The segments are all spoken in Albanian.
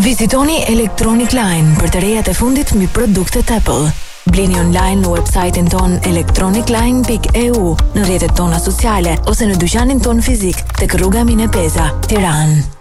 Vizitoni Electronic Line për të rejat e fundit mbi produktet Apple. Blini online në website-in tonë electronicline.eu, në rrjetet tona sociale ose në dyqanin tonë fizik tek rruga Mine Peza, Tiranë.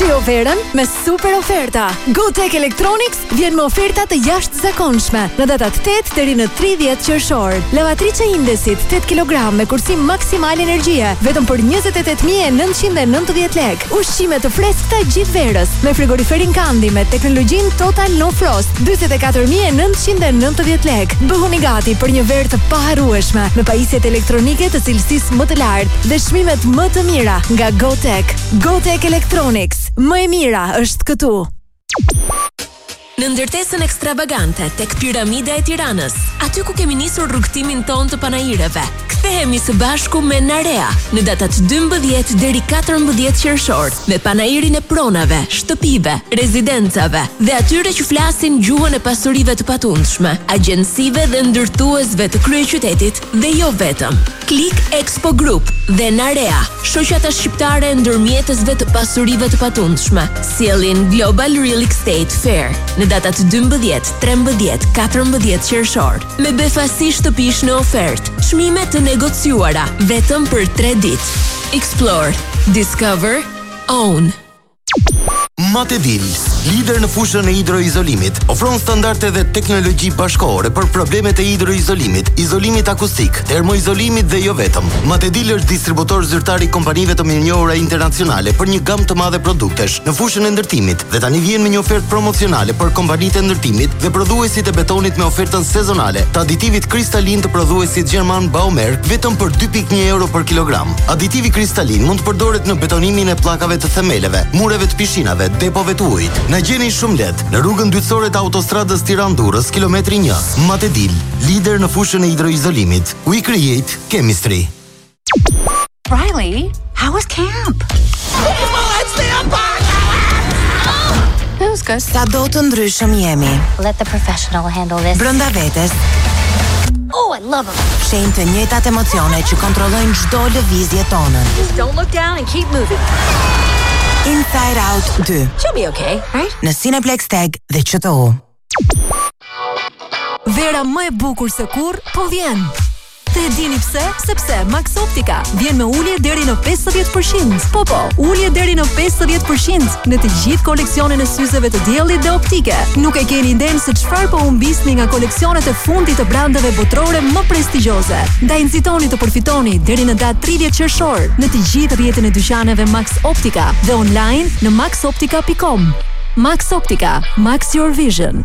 Shijo verën me super oferta. GoTech Electronics vjen me oferta të jashtëzakonshme në datat 8 deri në 30 qershor. Lavatriçe Indesit 8 kg me kursim maksimal energjie vetëm për 28990 lekë. Ushqime të freskëta gjithë verës me frigoriferin Candy me teknologjinë Total No Frost 44990 lekë. Bëhuni gati për një verë të paharrueshme me pajisjet elektronike të cilësisë më të lartë. dhe çmimet më të mira nga GoTech. GoTech Electronics, më e mira është këtu. Në ndërtesën ekstravagante tek Piramida e Tiranës, aty ku kemi nisur rrugëtimin tonë të panaireve, kthehemi së bashku me Narea në datat 12 deri 14 qershor me panairin e pronave, shtëpive, rezidencave dhe atyre që flasin gjuhën e pasurive të patundshme, agjensive dhe ndërtuesve të kryeqytetit Dhe jo vetëm. Click Expo Group dhe Narea, shoqata shqiptare e ndërmjetësve të pasurive të patundshme, sjellin Global Real Estate Fair në datat dymbëdhjetë, trembëdhjetë, katërmbëdhjetë qershor, me befasi shtëpish në ofertë, çmime të negociuara vetëm për tre ditë. Explore, Discover, Own. Matedil, lider në fushën e hidroizolimit, ofron standarde dhe teknologji bashkëkohore për problemet e hidroizolimit, izolimit akustik, termoizolimit dhe jo vetëm. Matedil është distributor zyrtar i kompanive të mirënjohura internacionale për një gamë të madhe produktesh në fushën e ndërtimit dhe tani vjen me një ofertë promocionale për kompanitë e ndërtimit dhe prodhuesit e betonit me ofertën sezonale të aditivit kristalin të prodhuesit gjerman Baumer vetëm për 2.1 euro për kilogram. Aditivi kristalin mund të përdoret në betonimin e pllakave të themeleve, mureve të pishinave, depove të ujit. Na gjeni shumë lehtë në rrugën dytësore të autostradës Tiranë-Durrës, kilometri 1. Matedil, lider në fushën e hidroizolimit. We create chemistry. Riley, how was camp? It was good. Sado të ndryshëm jemi. Let the professional handle this. Brenda vetes. Oh, Fshehim të njëjtat emocione që kontrollojnë çdo lëvizje tonën. Inside Out 2. Në Cineplex TEG dhe QTU. Vera më e bukur se kurrë po vjen! Dhe e dini pse? Sepse Max Optika vjen me ulje deri në 50%. Po po, ulje deri në 50% në të gjithë koleksionin e syzeve të diellit dhe optike. Nuk e keni idenë se çfarë po humbisni nga koleksionet e fundit të brandeve botërore më prestigjioze. Ndaj nxitoni të përfitoni deri në datë 30 qershor në të gjithë rrjetin e dyqaneve Max Optica dhe online në maxoptica.com. Max Optica, Max Your Vision.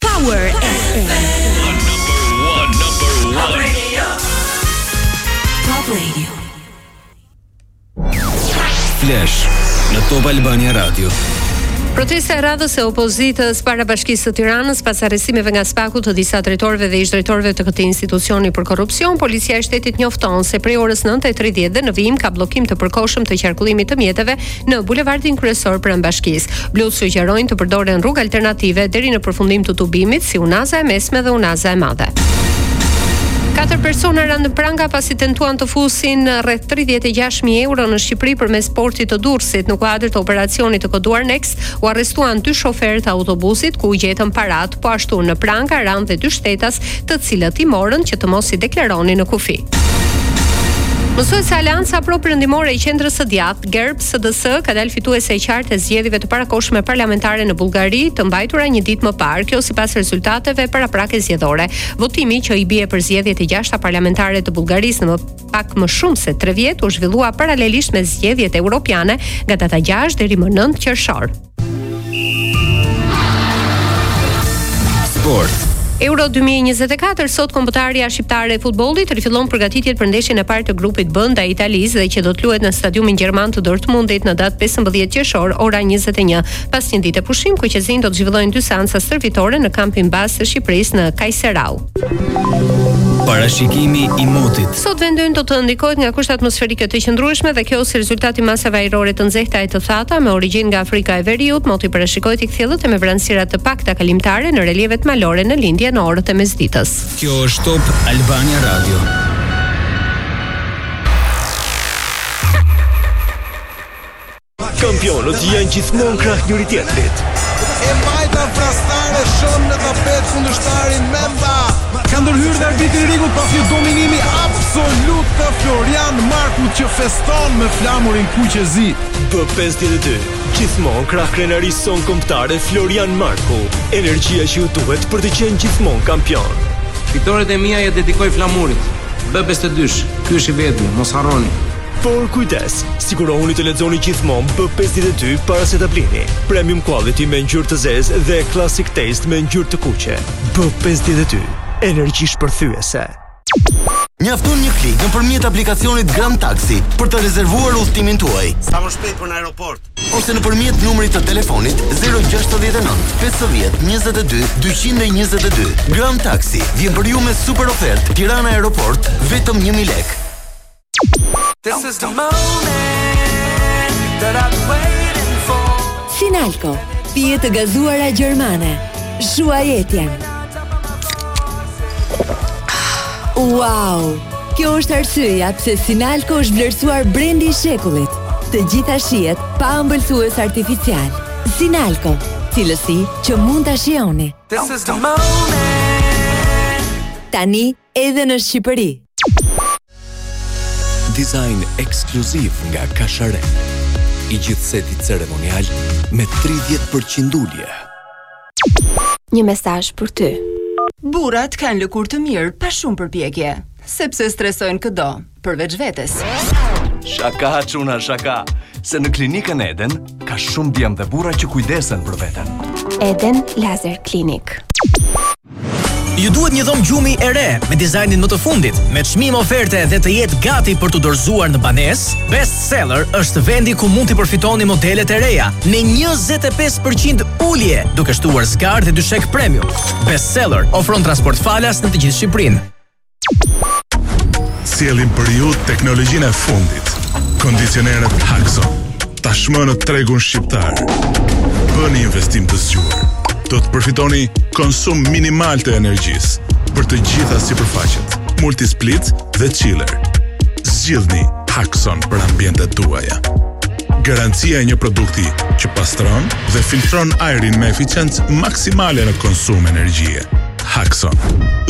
Power FM. Top Radio. Top Radio. Flash në Top Albania Radio. Protesta e radhës e opozitës para bashkisë së Tiranës pas arrestimeve nga SPAK-u të disa drejtorëve dhe ish-drejtorëve të këtij institucioni për korrupsion, policia e shtetit njofton se prej orës 9:30 dhe në vijim ka bllokim të përkohshëm të qarkullimit të mjeteve Në bulevardin kryesor pranë bashkisë, blutë sugjerojnë të përdoren rrugë alternative deri në përfundim të tubimit si unaza e mesme dhe unaza e madhe. Katër persona ranë në pranga pasi tentuan të fusin rreth 36.000 euro në Shqipëri përmes portit të Durrësit. Në kuadër të operacionit të koduar Next, u arrestuan dy shoferë të autobusit ku u gjetën paratë, po ashtu në pranga ranë dhe dy shtetas të cilët i morën që të mos i deklaronin në kufi. Mësohet se aleanca properëndimore e Qendrës së Djathtë GERB SDS ka dalë fituese e qartë e zgjedhjeve të parakohshme parlamentare në Bullgari, të mbajtura një ditë më parë, kjo sipas rezultateve paraprake zgjedhore. Votimi që i bie për zgjedhjet e gjashta parlamentare të Bullgarisë në pak më shumë se 3 vjet u zhvillua paralelisht me zgjedhjet europiane nga data 6 deri më 9 qershor. Sport. Euro 2024 sot kombëtarja shqiptare e futbollit rifillon përgatitjet për ndeshjen e parë të grupit B ndaj Italisë dhe që do të luhet në stadiumin gjerman të Dortmundit në datë 15 qershor ora 21. Pas një dite pushim, kuqezinjtë do të zhvillojnë dy seanca stërvitore në kampin bazë të Shqipërisë në Kajserau. Parashikimi i motit. Sot vendi ynë do të ndikohet nga kushte atmosferike të qëndrueshme dhe kjo si rezultat i masave ajrore të nxehta e të thata me origjinë nga Afrika e Veriut, moti parashikohet i kthjellët e me vranësira të pakta kalimtare në relievet malore në lindje në orët e mesditës. Kjo është Top Albania Radio. Kampionët janë gjithmonë krah njëri-tjetrit. E majta frastare çon në tapet kundërshtarin Memba. Ka ndërhyrë dhe arbitri Rigu pas një dominimi absolut të Florian Marku që feston me flamurin kuq e zi. B52 Gjithmonë krah krenarisë sonë kombëtare Florian Marku. Energjia që ju duhet për të qenë gjithmonë kampion. Fitoret e mia ia dedikoj flamurit. B52, ky është i vetmi, mos harroni. Por kujdes, sigurohuni të lexoni gjithmonë B52 para se ta blini. Premium quality me ngjyrë të zezë dhe classic taste me ngjyrë të kuqe. B52, energji shpërthyese. Mjafton një klik nëpërmjet aplikacionit Grand Taxi për të rezervuar udhëtimin tuaj. Sa më shpejt për në aeroport. Ose nëpërmjet numrit të telefonit 069 50 22 222. Grand Taxi vjen për ju me super ofertë Tiranë Aeroport vetëm 1000 lekë. Sinalco, pije të gazuara gjermane. Shuaj etjen. Wow! Kjo është arsyeja pse Sinalco është vlerësuar brendi i shekullit. Të gjitha shijet pa ëmbëlsues artificialë. Sinalco, cilësi që mund ta shijoni. Tani edhe në Shqipëri. Dizajn ekskluziv nga Cacharel. I gjithë seti ceremonial me 30% ulje. Një mesazh për ty. Burrat kanë lëkurë të mirë pa shumë përpjekje, sepse stresojnë këdo. përveç vetes. Shaka çuna shaka, se në klinikën Eden ka shumë djem dhe burra që kujdesen për veten. Eden Laser Clinic. Ju duhet një dhomë gjumi e re me dizajnin më të fundit, me çmim oferte dhe të jetë gati për t'u dorëzuar në banesë. Best Seller është vendi ku mund t'i përfitoni modelet e reja me 25% ulje, duke shtuar zgarë dhe dyshek premium. Best Seller ofron transport falas në të gjithë Shqipërinë. Sjellim për ju teknologjinë e fundit. Kondicionerët Haxon. Tashmë në tregun shqiptar. Bëni investim të zgjuar. Do të përfitoni konsum minimal të energjisë për të gjitha sipërfaqet, multisplit dhe chiller. Zgjidhni Haxon për ambientet tuaja. Garancia e një produkti që pastron dhe filtron ajrin me eficiencë maksimale në konsum energjie. Haxon.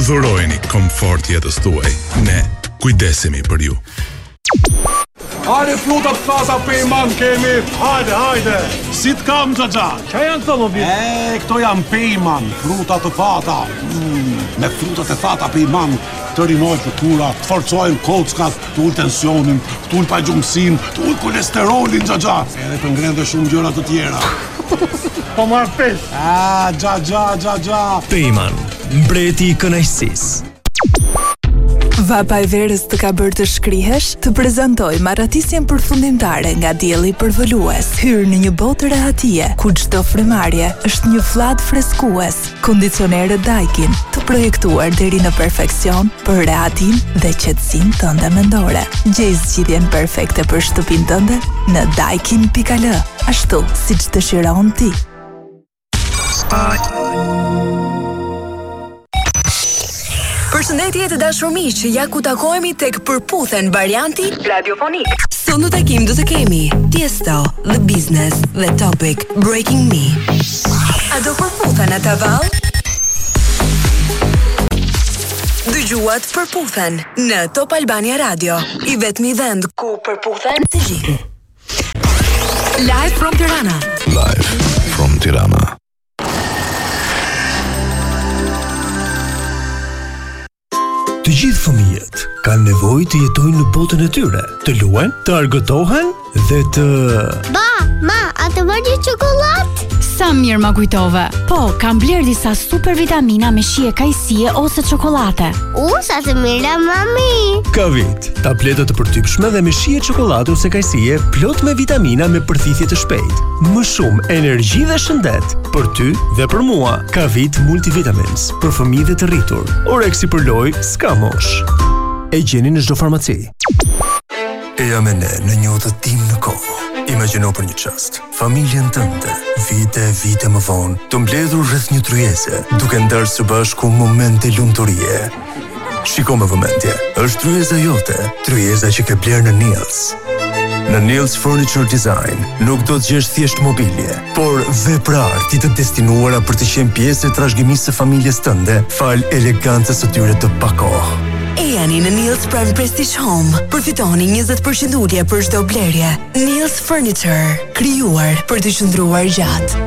Dhurojini komfort jetës tuaj. Ne kujdesemi për ju. Hajde fruta të thata Pejman kemi Hajde, hajde Si të kam xhaxha Ça janë këto mo bir? E, këto janë Pejman Fruta të thata mm, Me frutat e thata Pejman Të rinohet lëkura Të forcohen kockat Të ul tensionin Të ul pagjumësinë Të ul kolesterolin xhaxha Edhe të ngrenë dhe shumë gjëra të tjera Po marr pesë Ah, xhaxha, xhaxha Pejman, mbreti i kënaqësisë Vapa e verës të ka bërë të shkrihesh, të prezantojmë arratisjen përfundimtare nga dielli përvëlues. Hyr në një botë rehatie, ku çdo frymëmarrje është një fllad freskues. Kondicionerët Daikin, të projektuar deri në perfeksion për rehatinë dhe qetësinë tënde mendore. Gjej zgjidhjen perfekte për shtëpinë tënde në daikin.al, ashtu siç dëshiron ti. Përshëndetje të dashur miq, ja ku takohemi tek përputhen varianti radiofonik. Sot në takim do të kemi Tiesto, The Business dhe Topic, Breaking Me. A do përputhen ata vallë? Dëgjuat përputhen në Top Albania Radio, i vetmi vend ku përputhen të gjithë. Live from Tirana. Live from Tirana. Të gjithë fëmijët kanë nevojë të jetojnë në botën e tyre, të luajnë, të argëtohen dhe të Ba, ma, a të bërë një çokollatë? Sa mirë ma kujtove. Po, kam blerë disa super vitamina me shije kajsie ose çokollate. U, sa të mira mami. Kavit, tableta të përtypshme dhe me shije çokollate ose kajsie, plot me vitamina me përthithje të shpejtë. Më shumë energji dhe Shëndet, për ty dhe për mua, Kavit multivitamins, për fëmijë dhe të rritur. Oreksi për lojë, s'ka moshë. E gjeni në çdo farmaci. Eja me ne në një udhëtim në kohë. Imagjino për një çast, familjen tënde, vite, vite më vonë, të mbledhur rreth një tryeze, duke ndarë së bashku momente lumturie. Shiko me vëmendje, është tryeza jote, tryeza që ke blerë në Nils. Në Nils Furniture Design nuk do të gjesh thjesht mobilje, por vepra arti të destinuara për të qenë pjesë e trashëgimisë së familjes tënde, falë elegancës së tyre të pakohë. Ejani në Nils Prime Prestige Home. Përfitoni 20% ulje për çdo blerje. Nils Furniture, krijuar për të qëndruar gjatë.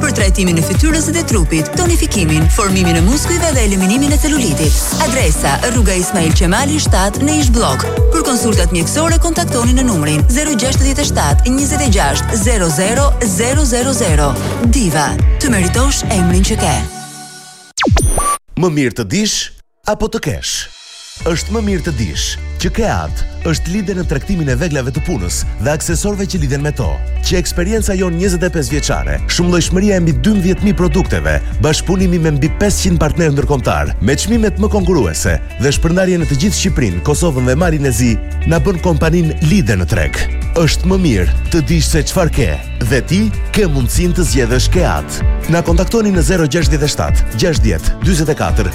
për trajtimin e fytyrës dhe trupit, tonifikimin, formimin e muskujve dhe eliminimin e celulitit. Adresa: Rruga Ismail Qemali 7 në Ish Bllok. Për konsultat mjekësore kontaktoni në numrin 067 26 00 000. Diva, të meritosh emrin që ke. Më mirë të dish Apo të kesh. Është më mirë të dish që KEAT është lider në tregtimin e veglave të punës dhe aksesorëve që lidhen me to. Që eksperienca jonë 25 vjeçare, shumëllojshmëria e mbi 12.000 produkteve, bashkëpunimi me mbi 500 partnerë ndërkombëtarë, me çmimet më konkurruese dhe shpërndarje në të gjithë Shqipërinë, Kosovën dhe Malin e Zi, na bën kompaninë lider në treg. Është më mirë të dish se çfarë ke dhe ti ke mundësinë të zgjedhësh KEAT. Na kontaktoni në 067 60 44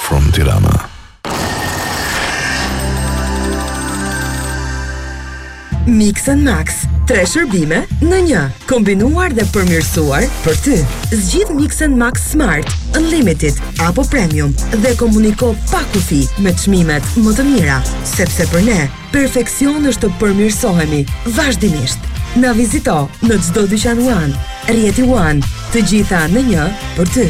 from Tirana. Mix and Max, tre shërbime në një, kombinuar dhe përmirësuar për ty. Zgjidh Mix and Max Smart, Unlimited apo Premium dhe komuniko pa kufi me çmimet më të mira, sepse për ne perfeksioni është të përmirësohemi vazhdimisht. Na vizito në çdo dyqan One, rrjeti One, të gjitha në një për ty.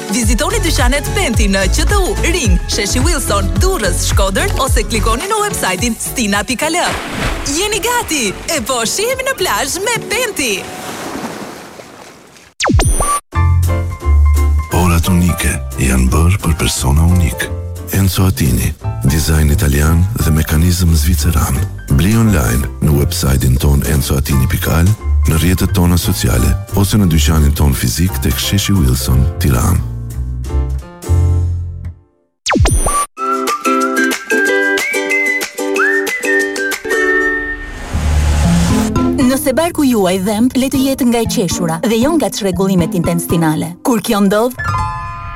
Vizitoni dyqanet Penti në QTU, Ring, Sheshi Wilson, Durrës, Shkodër ose klikoni në websajtin stina.al. Jeni gati! E po shihemi në plazh me Penti! Orat unike janë bërë për persona unikë. Enzo Attini, dizajn italian dhe mekanizëm zviceran. Bli online në website-in tonë enzoattini pikë al, në rrjetet tona sociale ose në dyqanin tonë fizik tek sheshi Wilson, Tiranë. Nëse barku juaj dhemb, le të jetë nga e qeshura dhe jo nga çrregullimet intestinale. Kur kjo ndodh,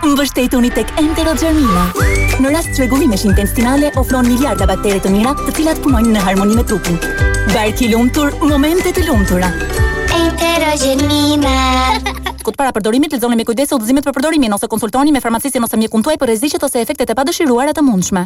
Mbështetuni tek Enterogermina. Në rast çrregullimesh intestinale ofron miliarda baktere të mira, të cilat punojnë në harmoni me trupin. Bark i lumtur, momente të lumtura. Enterogermina. Kut para përdorimit lexoni me kujdes udhëzimet për përdorimin ose konsultohuni me farmacistin ose mjekun tuaj për rreziqet ose efektet e padëshiruara të mundshme.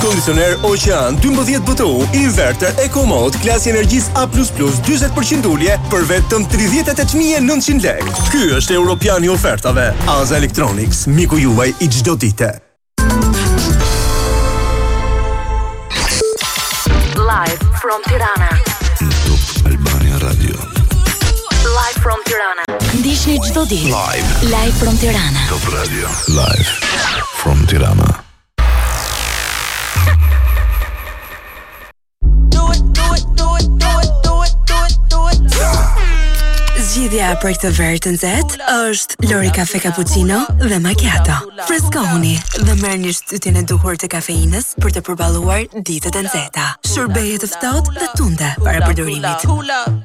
Kondicioner Ocean 12 BTU Inverter Eco Mode klasë energjie A++ 40% ulje për vetëm 38900 lekë. Ky është Europiani i ofertave. Aza Electronics, miku juaj i çdo dite. Live from Tirana. Top Albania Radio. Live from Tirana. Ndiqni çdo ditë. Live. Live from Tirana. Top Radio. Live from Tirana. Zgjidhja për këtë verë të nxehtë është Lori Cafe Cappuccino dhe Macchiato. Freskohuni dhe merrni shtytjen e duhur të kafeinës për të përballuar ditët e nxehta. Shërbeje të ftohtë dhe tunde para përdorimit.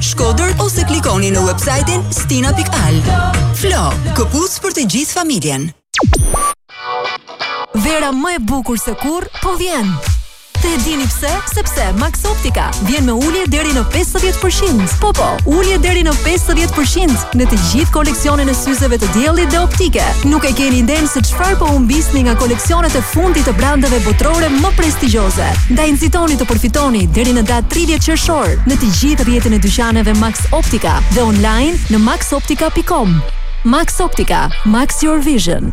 Shkodër ose klikoni në website-in stina.al. Flo, këpucë për të gjithë familjen. Vera më e bukur se kurrë po vjen. Dhe e dini pse? Sepse Max Optica vjen me ulje deri në 50%. Po po, ulje deri në 50%. në të gjithë koleksionin e syzeve të diellit dhe optike. Nuk e keni idenë se çfarë po humbisni nga koleksionet e fundit të brandeve botërore më prestigjioze. Ndaj nxitoni të përfitoni deri në datë 30 qershor në të gjithë rrjetin e dyqaneve Max Optica dhe online në maxoptica.com. Max Optica, Max Your Vision.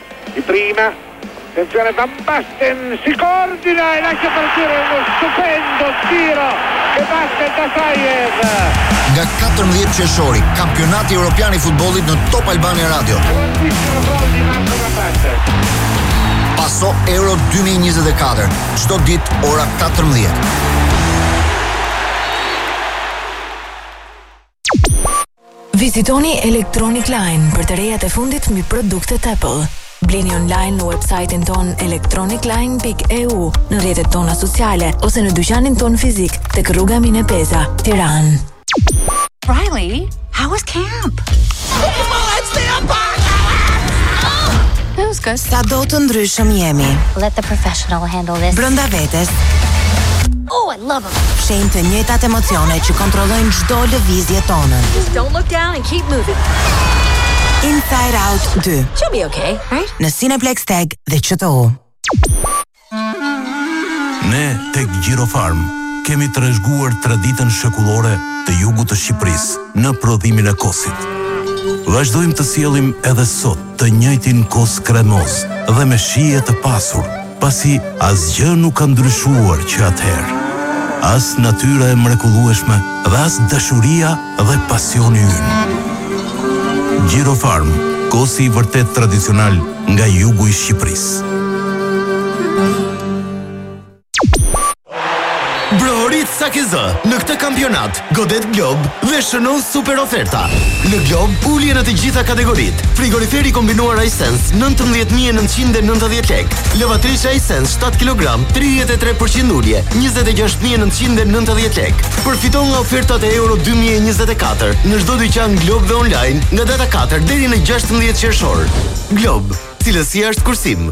Di prima, attenzione Van Basten, si coordina e lascia partire uno stupendo tiro che batte Dasaev. Nga 14 qershori, kampionati europian i futbollit në Top Albania Radio. Paso Euro 2024, çdo ditë ora 14. Vizitoni Electronic Line për të rejat e fundit mbi produktet Apple. Blini online në website-in tonë electronicline.eu, në rrjetet tona sociale ose në dyqanin tonë fizik tek rruga Mine Peza, Tiranë. Riley, how was camp? It was good. Sado të ndryshëm jemi Let the professional handle this. brenda vetes. Fshehim të njëjtat emocione që kontrollojnë çdo lëvizje tonën. Inside Out 2. She'll be okay, right? Në Cineplex TEG dhe QTU. Ne tek Gjirofarm kemi trashëguar traditën shekullore të jugut të Shqipërisë në prodhimin e kosit. Vazhdojmë të sjellim edhe sot të njëjtin kos kremoz dhe me shije të pasur, Pasi asgjë nuk ka ndryshuar që atëherë, as natyra e mrekullueshme dhe as dashuria dhe pasioni ynë. Gjirofarm, kosi i vërtetë tradicional nga jugu i Shqipërisë. Brohorit sa ke zë në këtë kampionat. Godet Glob dhe shënon super oferta. Në Glob ulje në të gjitha kategoritë. Frigorifer i kombinuar Hisense 19990 lekë. Lavatriçe Hisense 7 kg 33% ulje 26990 lekë. Përfito nga ofertat e Euro 2024 në çdo dyqan Glob dhe online nga data 4 deri në 16 qershor. Glob, cilësia është kursim.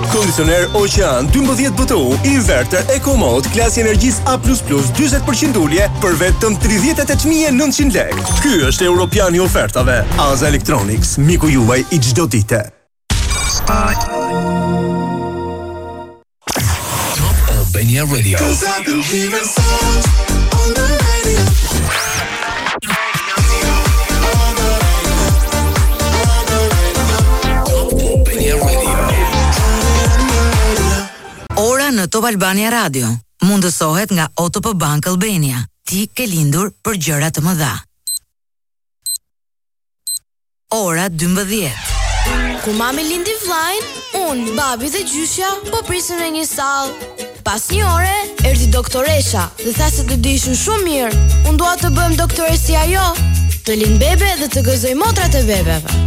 Kondicioner Ocean 12 BTU Inverter Eco Mode klasi energjisë A++ 40% ulje për vetëm 38900 lekë. Ky është Europiani i ofertave. Aza Electronics, miku juaj i çdo dite. Top Albania Radio. Ora në Top Albania Radio mundësohet nga OTP Bank Albania. Ti ke lindur për gjëra të mëdha. Ora dymbëdhjetë. Kur mami lindi vëllain, unë, babi dhe gjyshja po prisnim në një sallë. Pas një ore, erdhi doktoresha dhe tha se të dy ishin shumë mirë. Unë dua të bëhem doktore si ajo, të lind bebe dhe të gëzoj motrat e bebeve.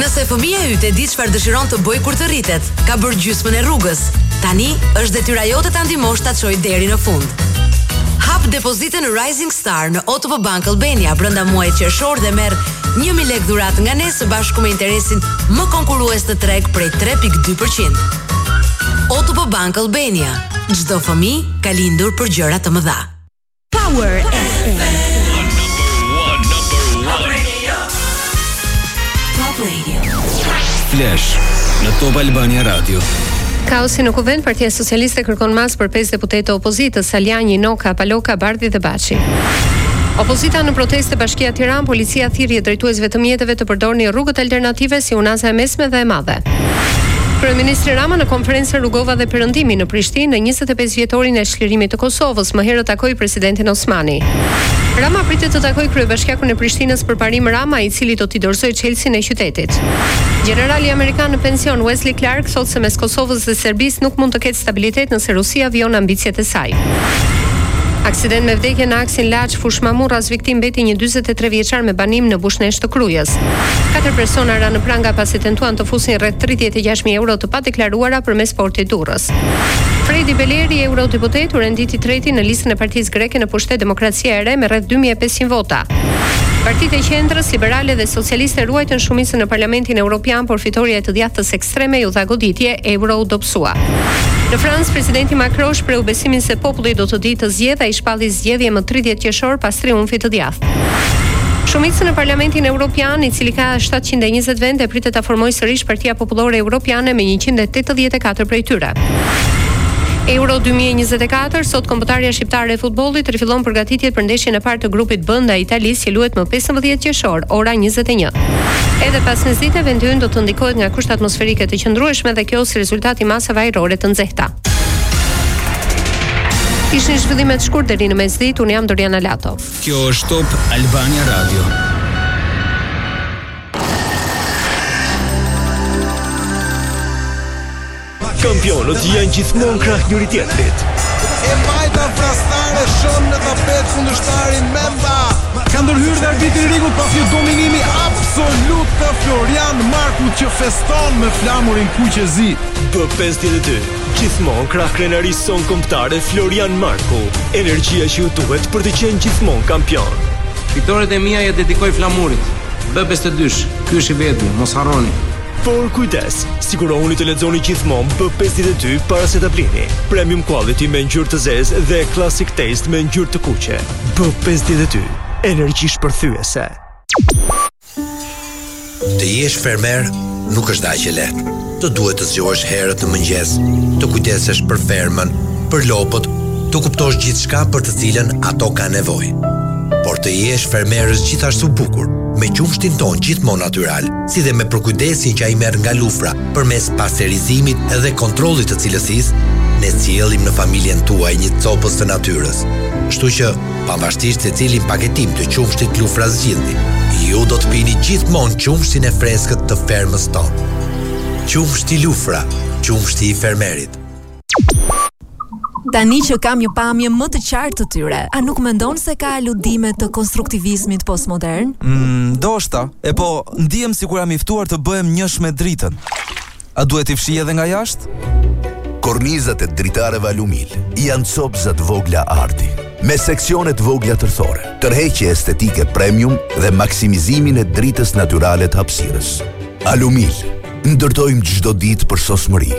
Nëse fëmija yt e di çfarë dëshiron të bëjë kur të rritet, ka bërë gjysmën e rrugës. Tani është detyra jote ta ndihmosh ta çojë deri në fund. Hap depozitën Rising Star në OTP Bank Albania brenda muajit qershor dhe merr një mijë lekë dhuratë nga ne së bashku me interesin më konkurrues në treg prej tre pikë dy për qind. OTP Bank Albania, çdo fëmijë ka lindur për gjëra të mëdha. Power FM. Flash në Top Albania Radio. Kaosi në Kuvend, Partia Socialiste kërkon masa për 5 deputetë të opozitës, Salianji, Noka, Paloka, Bardhi dhe Baçi. Opozita në protestë te Bashkia Tiranë, policia thirrje drejtuesve të mjeteve të përdorin rrugët alternative si unaza e mesme dhe e madhe. Kryeministri Rama në konferencën Rugova dhe Perëndimi në Prishtinë në 25 vjetorin e çlirimit të Kosovës, më herët takoi presidentin Osmani. Rama pritet të takojë kryebashkiakun e Prishtinës Përparim Rama, i cili do t'i dorëzojë çelësin e qytetit. Gjenerali amerikan në pension, Wesley Clark, thotë se mes Kosovës dhe Serbisë nuk mund të ketë stabilitet nëse Rusia vijon ambiciet e saj. Aksident me vdekje në aksin Laç-Fushë Mamurras, viktimë mbeti një dyzet e tre vjeçar me banim në Bushnesh të Krujës. Katër persona ranë në pranga pasi tentuan të fusin rreth tridhjetë e gjashtë mijë euro të padeklaruara përmes portit Durrës. Fredi Beleri, eurodeputet, u rendit i treti në listën e partisë greke në pushtet Demokracia e Re me rreth dy mijë e pesëqind vota. Partitë e qendrës, liberale dhe socialiste ruajtën shumicën në Parlamentin Evropian, por fitorja e të djathtës ekstreme iu dha goditje, euro u dobësua. Në Francë, presidenti Macron shprehu besimin se populli do të dijë të zgjedhë, ai shpalli zgjedhje më tridhjetë qershor pas triumfit të djathtë. Shumicën në Parlamentin Evropian, i cili ka 720 vende, pritet ta formojë sërish Partia Popullore Evropiane me 184 prej tyre. Euro 2024, sot kombëtarja shqiptare e futbollit rifillon përgatitjet për ndeshjen e parë të grupit B ndaj Italisë që luhet më 15 qershor, ora 21. Edhe pas mesdite vendi ynë do të ndikohet nga kushte atmosferike të qëndrueshme dhe kjo si rezultat i masave ajrore të nxehta. Ishin zhvillimet shkurt deri në mesditë, unë jam Doriana Lato. Kjo është Top Albania Radio. Kampionët janë gjithmonë krah njëri tjetrit. E majta vrastare shtrin në tapet kundërshtarin Memba. Ka ndërhyrë dhe arbitri Rigu pas një dominimi absolut të Florian Markut që feston me flamurin kuqezi. B52 Gjithmonë krah krenarisë sonë kombëtare Florian Marku, energjia që ju duhet për të qenë gjithmonë kampion. Fitoret e mia ja dedikoj Flamurit. B52-shi, ky është i vetmi, mos harroni. Por kujdes, sigurohuni të lexoni gjithmonë B52 para se ta blini. Premium quality me ngjyrë të zezë dhe classic taste me ngjyrë të kuqe. B52, energji shpërthyese. Të jesh fermer nuk është aq e lehtë. Të duhet të zgjohesh herët në mëngjes, të kujdesesh për fermën, për lopët, të kuptosh gjithçka për të cilën ato kanë nevojë. Por të jesh fermer është gjithashtu bukur, me qumështin tonë gjithmonë natyral, si dhe me përkujdesjen që ai merr nga Lufra përmes pasterizimit dhe kontrollit të cilësisë, ne sjellim në familjen tuaj një copëz të natyrës. Kështu që Pavarësisht se cilin paketim të qumështit Lufra zgjidhni, ju do të pini gjithmonë qumështin e freskët të fermës sonë. Qumështi Lufra, qumështi i fermerit. Tani që kam një pamje më të qartë të tyre, a nuk mendon se ka aludime të konstruktivizmit postmodern? Mm, ndoshta. E po, ndihem sikur jam i ftuar të bëhem njësh me dritën. A duhet t'i fshij edhe nga jashtë? Kornizat e dritareve Alumil janë copëza të vogla arti, me seksione të vogla tërthore, tërheqje estetike premium dhe maksimizimin e dritës natyrale të hapësirës. Alumil, ndërtojmë çdo ditë përsosmëri.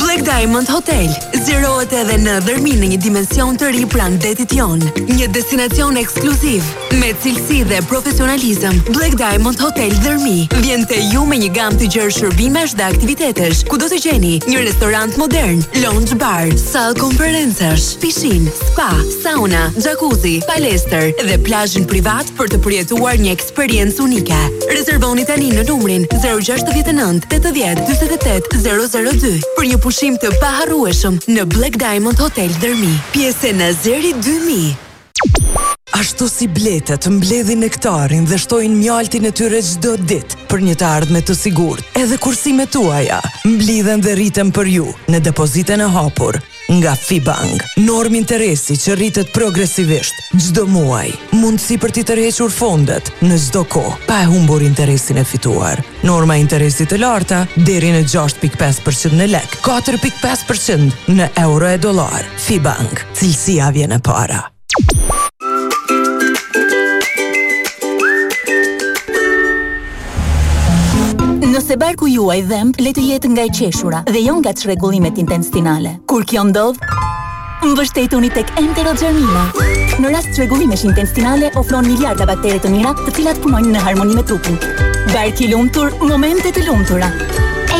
Black Diamond Hotel zgjerohet edhe në Dhërmi në një dimension të ri pranë detit Jon. Një destinacion ekskluziv me cilësi dhe profesionalizëm. Black Diamond Hotel Dhërmi vjen te ju me një gamë të gjerë shërbimesh dhe aktivitetesh, ku do të gjeni një restorant modern, lounge bar, sallë konferencash, pishinë, spa, sauna, jacuzzi, palestër dhe plazhin privat për të përjetuar një Eksperiencë unike. Rezervoni tani në numrin 069 80 48 002 për një pushim të paharrueshëm në Black Diamond Hotel Dhërmi, pjesë e Nazeri 2000. Ashtu si bletët mbledhin nektarin dhe shtojnë mjaltin e tyre çdo ditë për një të ardhme të sigurt, edhe kursimet tuaja mblidhen dhe rriten për ju në depozitën e hapur. Nga Fibank, normë interesi që rritet progresivisht çdo muaj, mundësi për t'i tërhequr fondet në çdo kohë, pa e humbur interesin e fituar. Norma interesi të larta deri në 6.5% në lek, 4.5% në euro e dollar. Fibank, cilësia vjen e para. Nëse barku juaj dhemb, le të jetë nga e qeshura dhe jo nga çrregullimet intestinale. Kur kjo ndodh, mbështetuni tek Enterogermina. Në rast çrregullimesh intestinale ofron miliarda baktere të mira, të cilat punojnë në harmoni me trupin. Bark i lumtur, momente të lumtura.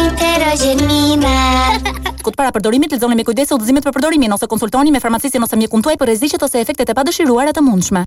Enterogermina. Kot para përdorimit lexoni me kujdes udhëzimet për përdorimin ose konsultoni me farmacistin ose mjekun tuaj për rreziqet ose efektet e padëshiruara të mundshme.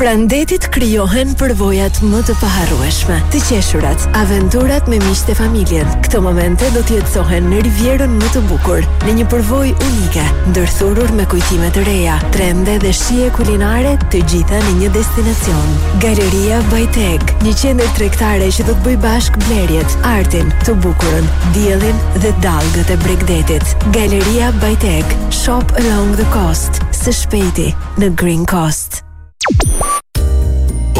Pranë detit krijohen përvojat më të paharrueshme, të qeshurat, aventurat me miqtë e familjen. Këto momente do të jetësohen në Rivierën më të bukur, në një përvojë unike, ndërthurur me kujtime të reja, trende dhe shije kulinare, të gjitha në një destinacion. Galeria Bajtek, një qendër tregtare që do të bëjë bashkë blerjet, Artin, të bukurën, diellin dhe dallgët e bregdetit. Galeria Bajtek, Shop Along the Coast, së shpejti në Green Coast.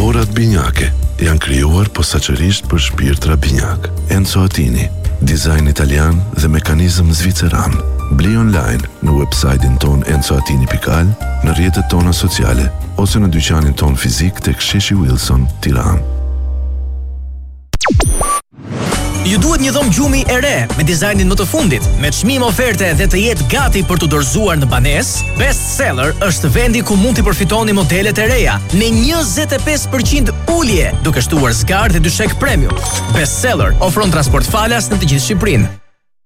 Orat binjake janë krijuar posaçërisht për shpirtra binjakë. Enzo Attini, dizajn italian dhe mekanizëm zviceran. Bli online në website-in tonë enzoattini.al, në rrjetet tona sociale ose në dyqanin tonë fizik tek Sheshi Wilson, Tiranë. Ju duhet një dhomë gjumi e re me dizajnin më të fundit, me çmim oferte dhe të jetë gati për t'u dorëzuar në banesë? Best Seller është vendi ku mund të përfitoni modelet e reja me 25% ulje, duke shtuar zgarë dhe dyshek premium. Best Seller ofron transport falas në të gjithë Shqipërinë.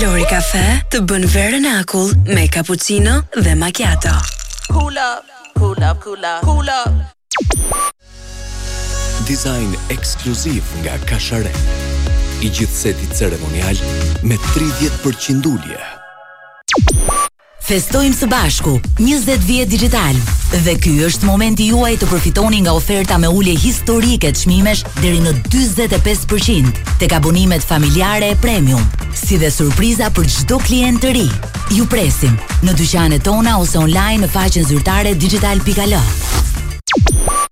Lori Cafe të bën verën akull me cappuccino dhe macchiato. Cool up, cool up, cool up, cool up. Dizajn ekskluziv nga Kashare. I gjithë seti ceremonial me 30% ulje. Festojmë së bashku njëzet vjet DigitAlb dhe ky është momenti juaj të përfitoni nga oferta me ulje historike çmimesh deri në 45% tek abonimet familjare e premium, si dhe surpriza për çdo klient të ri. Ju presim në dyqanet tona ose online në faqen zyrtare digitalb.al.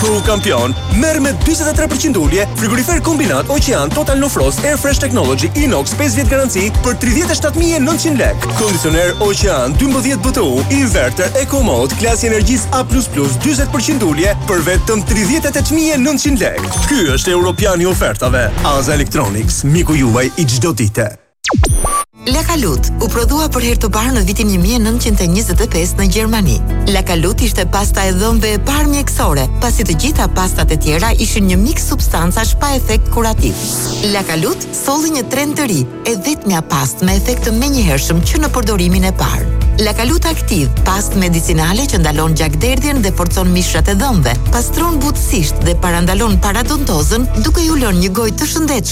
Pro Kampion merr me 43% ulje frigorifer kombinat Ocean Total No Frost Air Fresh Technology Inox 5 vjet garanci për 37900 lekë. Kondicioner Ocean 12 BTU inverter Eco Mode klasë energjisë A++ 40% ulje për vetëm 38900 lekë. Ky është europiani i ofertave. Aza Electronics, miku juaj i çdo dite. Lakalut u prodhua për herë të parë në vitin 1925 në Gjermani. Lakalut ishte pasta e dhëmbëve e parë mjekësore, pasi të gjitha pastat e tjera ishin një miks substancash pa efekt kurativ. Lakalut solli një trend të ri, e vetmja pastë me efekt të menjëhershëm që në përdorimin e parë. Lakalut aktiv, pastë medicinale që ndalon gjakderdhjen dhe forcon mishrat e dhëmbëve, pastron butësisht dhe parandalon paradontozën, duke ju lënë një gojë të shëndetshme.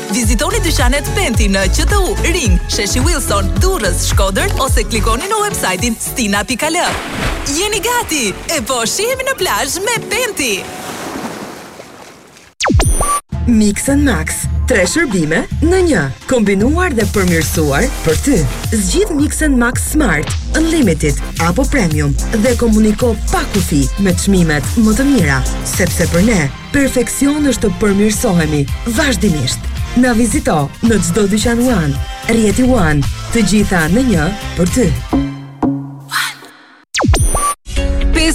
Vizitoni dyqanet Penti në QTU, Ring, Sheshi Wilson, Durrës, Shkodër ose klikoni në websajtin stina.al. Jeni gati! E po shihemi në plazh me Penti! Mix and Max, tre shërbime në një, kombinuar dhe përmirësuar për ty. Zgjidh Mix and Max Smart, Unlimited apo Premium dhe komuniko pa kufi me çmimet më të mira, sepse për ne Perfeksion është të përmirësohemi vazhdimisht. Na vizito në çdo dyqan One, rrjeti One, të gjitha në një për ty.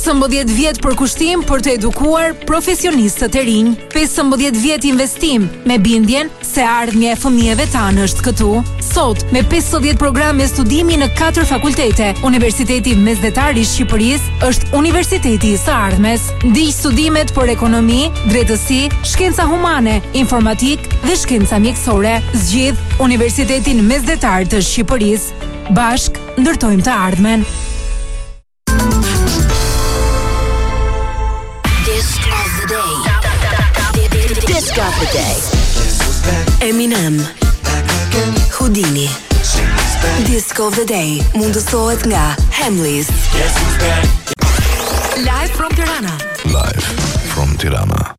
15 vjet përkushtim për të edukuar profesionistët e rinj. 15 vjet investim me bindjen Se ardhmja e fëmijëve tanë është këtu. Sot, me 50 programe studimi në 4 fakultete, Universiteti Mesdhetar i Shqipërisë është universiteti i së ardhmes. Ndiq studimet për ekonomi, drejtësi, shkenca humane, informatikë dhe shkenca mjekësore. Zgjidh Universitetin Mesdhetar të Shqipërisë. Bashkë ndërtojmë të ardhmen. Eminem Houdini Disco of the Day mundësohet nga Hamleys Live from Tirana Live from Tirana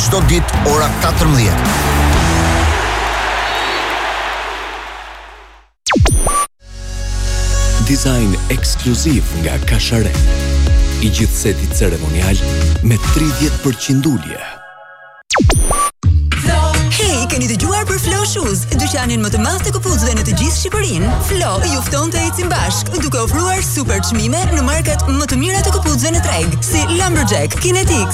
çdo ditë ora 14. Dizajn ekskluziv nga Kashare. I gjithë seti ceremonial me 30% ulje. Hej, keni dëgjuar për Flo Shoes, dyqanin më të madh të këpucëve në të gjithë Shqipërinë? Flo ju fton të ecim bashkë, duke ofruar super çmime në markat më të mira të këpucëve në treg, si Lumberjack, Kinetix,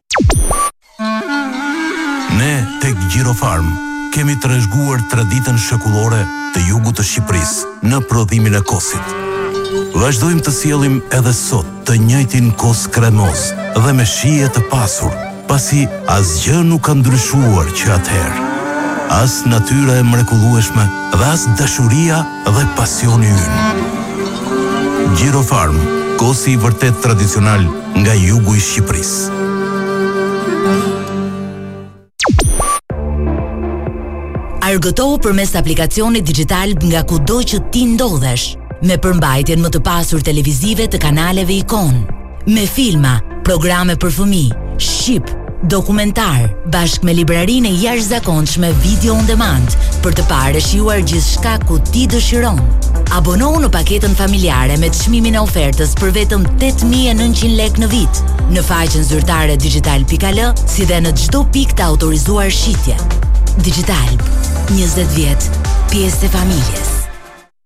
Ne tek Gjirofarm kemi trashëguar traditën shekullore të jugut të Shqipërisë në prodhimin e kosit. Vazhdojmë të sjellim edhe sot të njëjtin kos kremoz dhe me shije të pasur, pasi asgjë nuk ka ndryshuar që atëherë. As natyra e mrekullueshme dhe as dashuria dhe pasioni ynë. Gjirofarm, kosi i vërtetë tradicional. nga jugu i Shqipërisë. Argëtohu përmes aplikacionit Digitalb nga kudo që ti ndodhesh, me përmbajtjen më të pasur televizive të kanaleve ikonë, me filma, programe për fëmijë, shqip, dokumentarë, bashkë me librarinë e jashtëzakonshme Video on Demand, për të parë e shijuar gjithçka ku ti dëshiron. Abonohu në paketën familjare me çmimin e ofertës për vetëm 8900 lekë në vit, në faqen zyrtare digitalb.al, si dhe në çdo pikë të autorizuar shitje. Digitalb, 20 vjet, pjesë e familjes.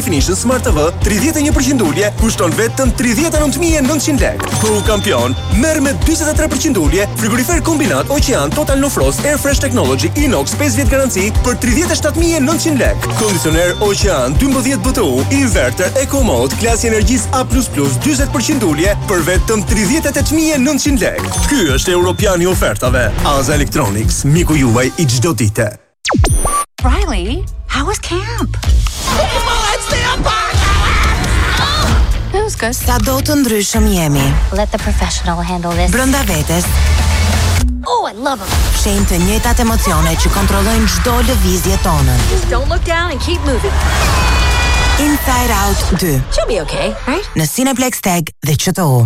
Definition Smart TV 31% ulje kushton vetëm 39900 lekë. Ku kampion merr me 43% ulje frigorifer kombinat Ocean Total No Frost Air Fresh Technology Inox 5 vjet garanci për 37900 lekë. Kondicioner Ocean 12 BTU inverter Eco Mode klasi energjisë A++ 40% ulje për vetëm 38900 lekë. Ky është europiani i ofertave. Aza Electronics, miku juaj i çdo dite. Riley, how was camp? It was good. Sado të ndryshëm jemi. Let the professional handle this. Brenda vetes. Oh, I love him. Fshihen të njëjtat emocione që kontrollojnë çdo lëvizje tonën. Just don't look down and keep moving. Inside Out 2. She'll be okay, right? Në Cineplexx TEG dhe QTU.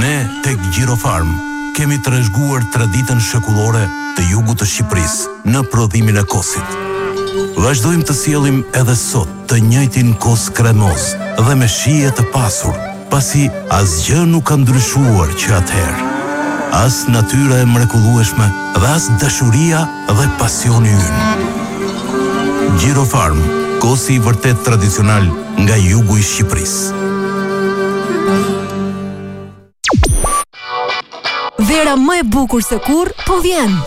Ne tek Gjirofarm kemi trashëguar traditën shekullore të jugut të Shqipërisë në prodhimin e kosit. Vazhdojmë të sjellim edhe sot të njëjtin kos kremoz dhe me shije të pasur, pasi asgjë nuk ka ndryshuar që atëherë. As natyra e mrekullueshme dhe as dashuria dhe pasioni ynë. Gjirofarm, kosi i vërtetë tradicional Nga jugu i Shqipërisë. Vera më e bukur se kurrë po vjen.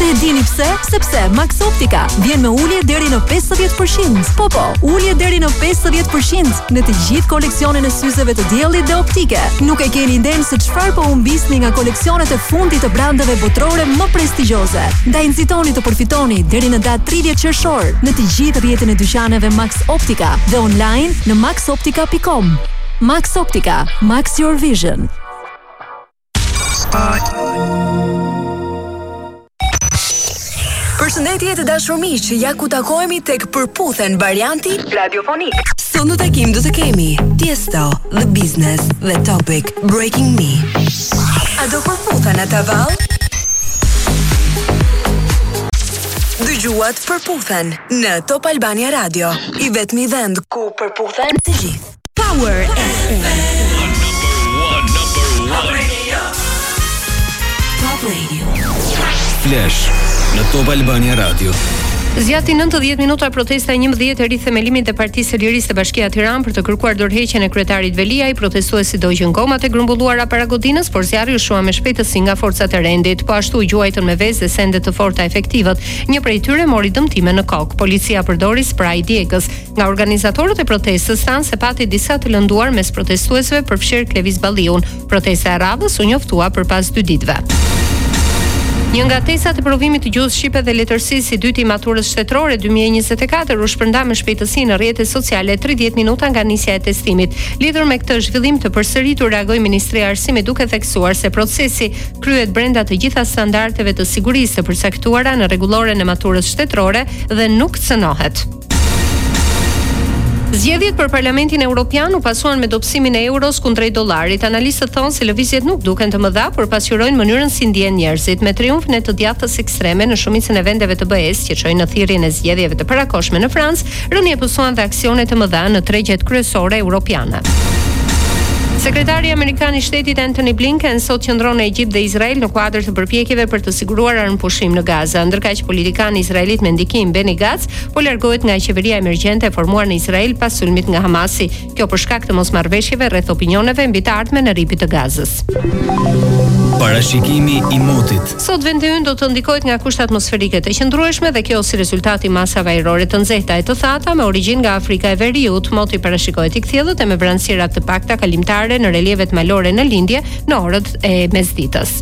E dini pse? Sepse Max Optika vjen me ulje deri në 50%. Po po, ulje deri në 50% në të gjithë koleksionin e syzeve të diellit dhe optike. Nuk e keni idenë se çfarë po humbisni nga koleksionet e fundit të brandeve botërore më prestigjioze. Ndaj nxitoni të përfitoni deri në datë 30 qershor në të gjithë rrjetin e dyqaneve Max Optika dhe online në maxoptika.com. Max Optika, Max Your Vision. Përshëndetje të dashur miq, ja ku takohemi tek përputhen varianti radiofonik. Sot në takim do të kemi Tiesto, The Business dhe Topic Breaking Me. A do përputhen ata vallë? Dëgjuat përputhen. Në Top Albania Radio, i vetmi vend ku përputhen të gjithë. Power Flash në Top Albania Radio. Zgjati 90 minuta protesta e 11 e Rithemelimit e Partisë së Lirisë te Bashkia Tiranë për të kërkuar dorëheqjen e kryetarit Veliaj, protestuesit dogjën gomat e grumbulluara para godinës, por zjarri u shua me shpejtësi nga forcat e rendit. Po ashtu u gjuajtën me vezë dhe sende të forta efektivët. Një prej tyre mori dëmtime në kokë. Policia përdori spray djegës. Nga organizatorët e protestës thanë se pati disa të lënduar mes protestuesve përfshirë Klevis Balliun. Protesta e radhës u njoftua për pas dy ditëve. Një nga tezat e provimit të gjuhës shqipe dhe letërsisë i dyti i maturës shtetërore 2024 u shpërnda me shpejtësi në rrjetet sociale 30 minuta nga nisja e testimit. Lidhur me këtë zhvillim të përsëritur reagoi Ministria e Arsimit duke theksuar se procesi kryhet brenda të gjitha standardeve të sigurisë të përcaktuara në rregulloren e maturës shtetërore dhe nuk cenohet. Zgjedhjet për Parlamentin Europian u pasuan me dobësimin e euros kundrejt dollarit. Analistët thonë se lëvizjet nuk duken të mëdha, por pasqyrojnë mënyrën si ndjehen njerëzit, me triumfin e të djathtës ekstreme në shumicën e vendeve të BE-së që çoi në thirrjen e zgjedhjeve të parakohshme në Francë, Rënie pësuan dhe aksione të mëdha në tregjet kryesore europiane. Sekretari amerikan i Shtetit Antony Blinken sot qëndron në Egjipt dhe Izrael në kuadër të përpjekjeve për të siguruar armëpushim në Gaza, ndërkaq politikani izraelit me ndikim Benny Gantz po largohet nga qeveria emergjente e formuar në Izrael pas sulmit nga Hamasi, Kjo për shkak të mosmarrëveshjeve rreth opinioneve mbi të ardhmen e Rripit të Gazës. Parashikimi i motit. Sot vendi ynë do të ndikohet nga kushte atmosferike të qëndrueshme dhe kjo si rezultat i masave ajrore të nxehta e të thata me origjinë nga Afrika e Veriut. Moti parashikohet i kthjellët e me vranësira të pakta kalimtare në relievet malore në lindje në orët e mesditës.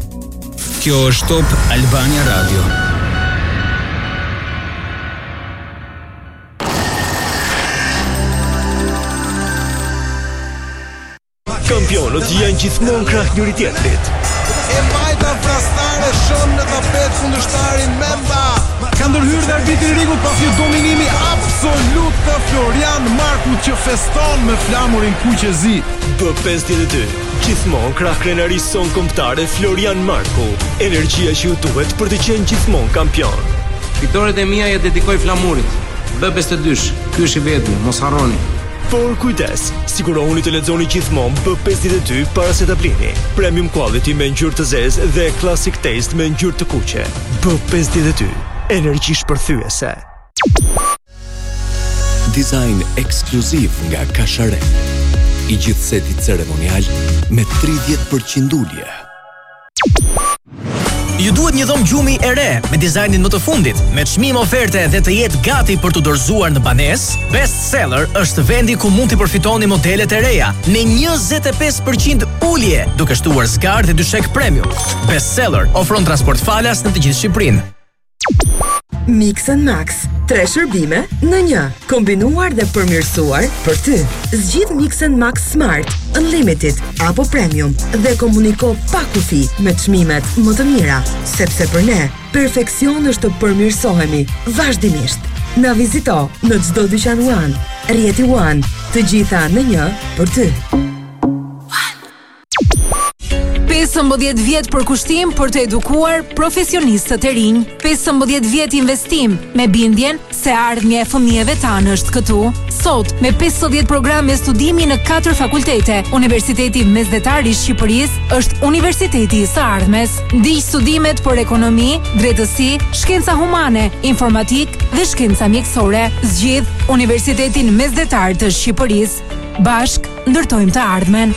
Kjo është Top Albania Radio. Kampionët janë gjithmonë krah njëri-tjetrit. E majta freskëtare shon në tapet fundështarin Memba. Ka ndërhyrë dhe arbitri Rigu pas një dominimi absolut të Florian Marku që feston me flamurin kuqezi. B52, gjithmonë krah krenarisë sonë kombëtare Florian Marku, energjia që ju duhet për të qenë gjithmonë kampion. Fitoret e mia ja dedikoj flamurit. B52-sh. Ky është i vetmi, mos harroni. Por kujdes, sigurohuni të lexoni gjithmonë B52 para se ta blini. Premium quality me ngjyrë të zezë dhe classic taste me ngjyrë të kuqe. B52, energji shpërthyese. Dizajn ekskluziv nga Kashare. I gjithë seti ceremonial me 30% ulje. Ju duhet një dhomë gjumi e re me dizajnin më të fundit, me çmim oferte dhe të jetë gati për t'u dorëzuar në banesë? Best Seller është vendi ku mund të përfitoni modelet e reja me 25% ulje, duke shtuar zgarë dhe dyshek premium. Best Seller ofron transport falas në të gjithë Shqipërinë. Mix and Max, tre shërbime në një, kombinuar dhe përmirësuar për ty. Zgjidh Mix and Max Smart, Unlimited apo Premium dhe komuniko pa kufi me çmimet më të mira, sepse për ne perfeksion është të përmirësohemi vazhdimisht. Na vizito në çdo dyqan One, rrjeti One, të gjitha në një për ty. 15 vjet përkushtim për të edukuar profesionistët e rinj. 15 vjet investim me bindjen se e ardhmja e fëmijëve tanë është këtu. Sot me 50 programe studimi në 4 fakultete, Universiteti Mesdhetar i Shqipërisë është Universiteti i së ardhmes. Ndiq studimet për ekonomi, drejtësi, shkenca humane, informatikë dhe shkenca mjekësore. Zgjidh Universitetin Mesdhetar të Shqipërisë. Bashkë Ndërtojmë të ardhmen.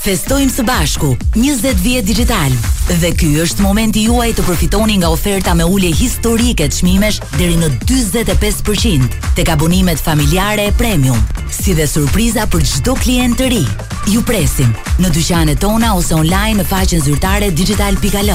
Festojmë së bashku 20 vjet Digitalb dhe ky është momenti juaj të përfitoni nga oferta me ulje historike çmimesh deri në 45% tek abonimet familjare e premium, si dhe surpriza për çdo klient të ri. Ju presim në dyqanet tona ose online në faqen zyrtare digitalb.al.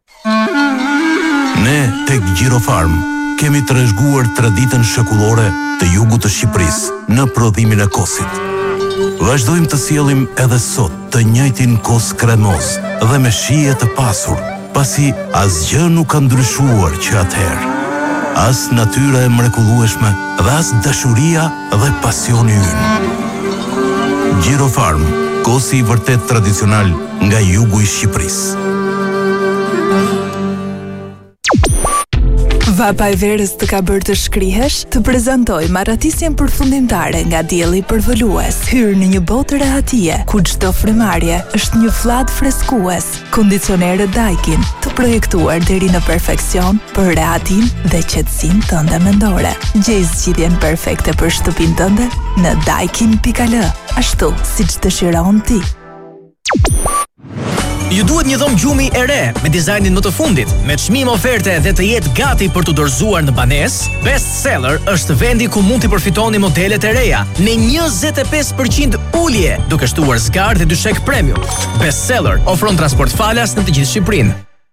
Ne tek Gjirofarm kemi trashëguar traditën shekullore të jugut të Shqipërisë në prodhimin e kosit. Vazhdojmë të sjellim edhe sot të njëjtin kos kremoz dhe me shije të pasur, pasi asgjë nuk ka ndryshuar që atëherë. As natyra e mrekullueshme dhe as dashuria dhe pasioni ynë. Gjirofarm, kosi i vërtetë tradicional nga jugu i Shqipërisë. Vapa e verës të ka bërë të shkrihesh? Të prezantoj arratisjen përfundimtare nga dielli përvëlues. Hyr në një botë rehatie, ku çdo frymëmarrje është një fllad freskues. Kondicionerët Daikin, të projektuar deri në perfeksion për rehatinë dhe qetësinë tënde mendore. Gjej zgjidhjen perfekte për shtëpinë tënde në daikin.al, ashtu siç dëshiron ti. Ju duhet një dhomë gjumi e re me dizajnin më të fundit, me çmim oferte dhe të jetë gati për t'u dorëzuar në banesë? Best Seller është vendi ku mund të përfitoni modelet e reja me 25% ulje, duke shtuar zgarë dhe dyshek premium. Best Seller ofron transport falas në të gjithë Shqipërinë.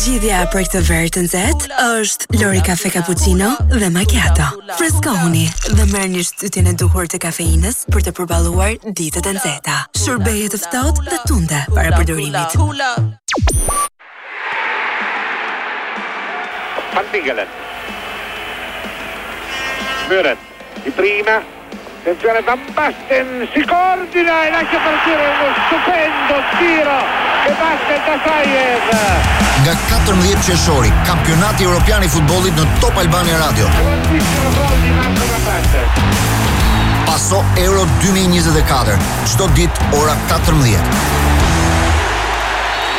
Zgjidhja për këtë verë të nxehtë është Lori Cafe Cappuccino dhe Macchiato. Freskohuni dhe merrni shtytjen e duhur të kafeinës për të përballuar ditët e nxehta. Shërbeje të ftohtë dhe tunde para përdorimit. Van Tiggelen. Mühren. Di prima. Attenzione Van Basten, si coordina e lascia partire uno stupendo tiro che batte Dasaev. Nga 14 qershori, kampionati europian i futbollit në Top Albania Radio. Paso Euro 2024, çdo ditë ora 14.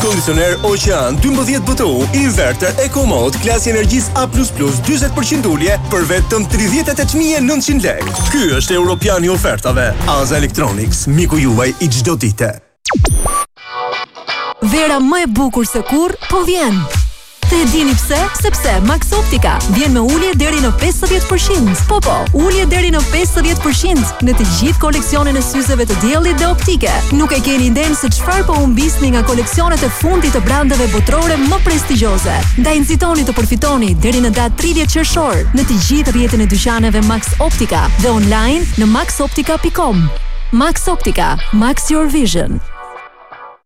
Kondicioner Ocean 12 BTU Inverter Eco Mode klasi energjisë A++ 40% ulje për vetëm 38900 lekë. Ky është Europiani i ofertave. Aza Electronics, miku juaj i çdo dite. Vera më e bukur se kurrë po vjen! E dini pse? Sepse Max Optica vjen me ulje deri në 50%. Po po, ulje deri në 50% në të gjithë koleksionin e syzeve të diellit dhe optike. Nuk e keni idenë se çfarë po humbisni nga koleksionet e fundit të brandeve botërore më prestigjioze. Ndaj nxitoni të përfitoni deri në datë 30 qershor në të gjithë rrjetin e dyqaneve Max Optica dhe online në maxoptica.com. Max Optica, Max Your Vision.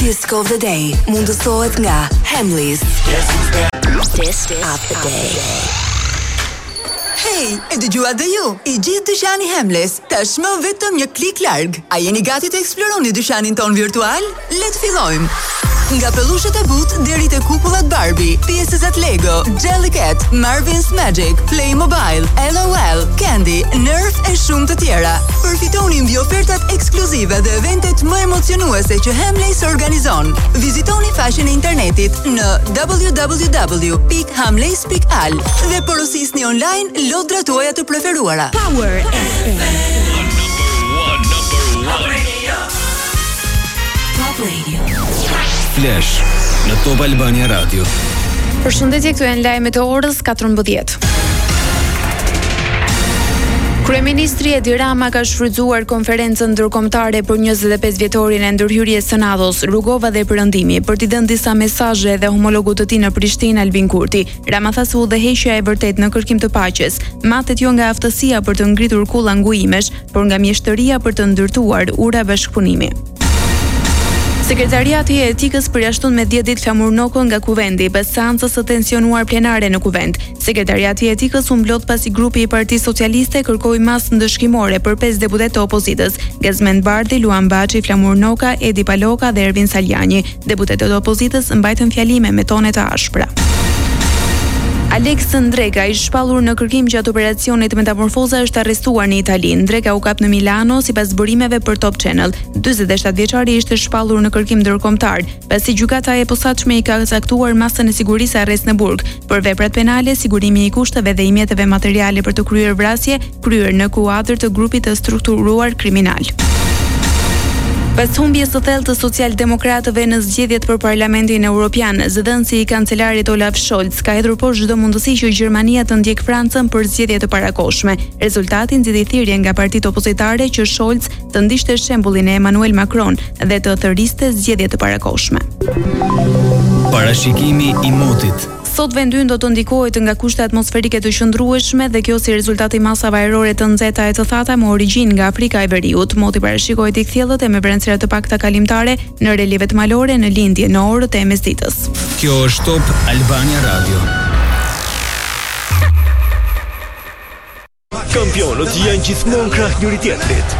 Disco of the day mundësohet nga Hamleys. Disco of the day. Hey, e dëgjuat dhe ju? I gjithë dyqani Hamleys tashmë vetëm një klik larg. A jeni gati të eksploroni dyqanin tonë virtual? Le të fillojmë. Nga pelushët e butë deri te kukullat Barbie, pjesëzat Lego, Jellycat, Marvin's Magic, Playmobil, LOL, Candy, Nerf e shumë të tjera. Përfitoni mbi ofertat ekskluzive. dhe eventet më emocionuese që Hamleys organizon. Vizitoni faqen e internetit në www.hamleys.al dhe porosisni online lodrat tuaja të preferuara. Power FM. Top Radio. Top Radio. Flash në Top Albania Radio. Përshëndetje, këtu janë lajmet e orës 14. Kryeministri Edi Rama ka shfrytzuar konferencën ndërkombëtare për 25 vjetorin e ndërhyrjes së NATO-s, Rugova dhe Perëndimi, për t'i dhënë disa mesazhe edhe homologut të tij në Prishtinë, Albin Kurti. Rama tha se udhëheqja e vërtetë në kërkim të paqes matet jo nga aftësia për të ngritur kulla ngujimesh, por nga mjeshtëria për të ndërtuar ura bashkëpunimi. Sekretariati i Etikës përjashton me 10 ditë Flamur Nokën nga Kuvendi pas seancës së tensionuar plenare në Kuvend. Sekretariati i Etikës u mblodh pasi grupi i Partisë Socialiste kërkoi masë ndëshkimore për pesë deputetë të opozitës, Gazmend Bardhi, Luan Baçi, Flamur Noka, Edi Paloka dhe Ervin Salianji, Deputetët e opozitës mbajtën fjalime me tone të ashpra. Aleks Ndreka, i shpallur në kërkim gjatë operacionit Metamorfoza, është arrestuar në Itali. Ndreka u kap në Milano sipas burimeve për Top Channel. 47 vjeçari ishte shpallur në kërkim ndërkombëtar, pasi gjykata e posaçme i ka caktuar masën e sigurisë arrest në burg. Për veprat penale, sigurimi i kushteve dhe i mjeteve materiale për të kryer vrasje, kryer në kuadër të grupit të strukturuar kriminal. Pas humbjes së thellë të socialdemokratëve në zgjedhjet për Parlamentin Europian, zëdhënësi i kancelarit Olaf Scholz ka hedhur poshtë çdo mundësi që Gjermania të ndjekë Francën për zgjedhje të parakohshme. Rezultati nxiti thirrje nga partitë opozitare që Scholz të ndiqte shembullin e Emmanuel Macron dhe të thërriste zgjedhje të parakohshme. Parashikimi i motit. Sot vendi ynë do të ndikohet nga kushte atmosferike të qëndrueshme dhe kjo si rezultat i masave ajrore të nxehta e të thata me origjinë nga Afrika e Veriut. Moti parashikohet i kthjellët e me vranësira të pakta kalimtare në relievet malore në lindje në orët e mesditës. Kjo është Top Albania Radio. Kampionët janë gjithmonë krah njëri tjetrit.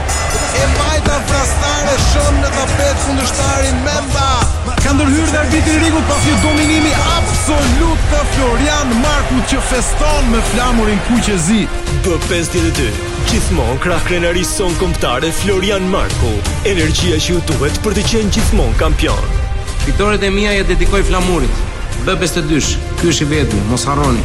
E majta fantastike shemb në tapet kundërshtarin Memba. Ka ndërhyrë dhe arbitri Rigu pas një dominimi absolut të Florian Marku që feston me flamurin kuq e zi. B52 Gjithmonë krah krenarisë sonë kombëtare Florian Marku. Energjia që ju duhet për të qenë gjithmonë kampion. Fitoret e mia ia dedikoj flamurit. B52, ky është i vetmi, mos harroni.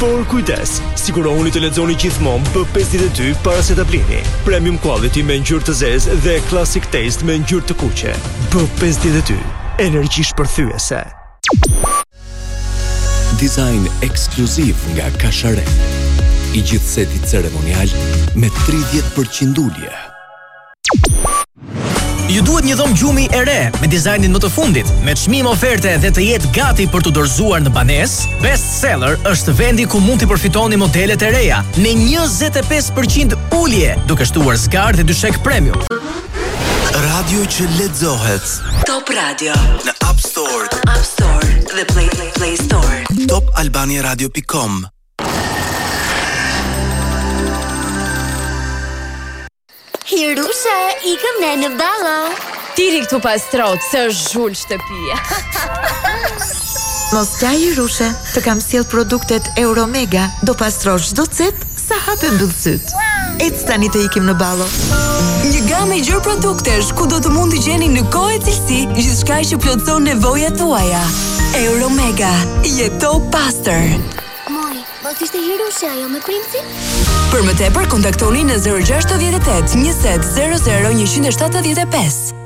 Por kujdes, sigurohuni të lexoni gjithmonë B52 para se ta blini. Premium quality me ngjyrë të zezë dhe classic taste me ngjyrë të kuqe. B52, energji shpërthyese. Dizajn ekskluziv nga Kashare. I gjithë seti ceremonial me 30% ulje. Ju duhet një dhomë gjumi e re me dizajnin më të fundit, me çmim oferte dhe të jetë gati për t'u dorëzuar në banesë? Best Seller është vendi ku mund t'i përfitoni modelet e reja me 25% ulje, duke shtuar zgarë dhe dyshek premium. Radio që lexohet. Top Radio në App Store, App Store dhe Play Play, Play Store. Top Albania Radio.com Hirusha, ikëm ne në ballo. Ti rri këtu pastro, se është zhul shtëpia. Mos qaj Hirushe, të kam sjellë produktet Euromega, do pastrosh çdo cep sa hap e mbyll sytë. Ec tani të ikim në ballo. Një gamë e gjerë produktesh ku do të mund të gjeni në kohë e cilësi gjithçka që plotëson nevojat tuaja. Euromega, jeto pastër. Mos ishte Hirushja ajo me Princin? Për më tepër kontaktoni në 068 20 00 175.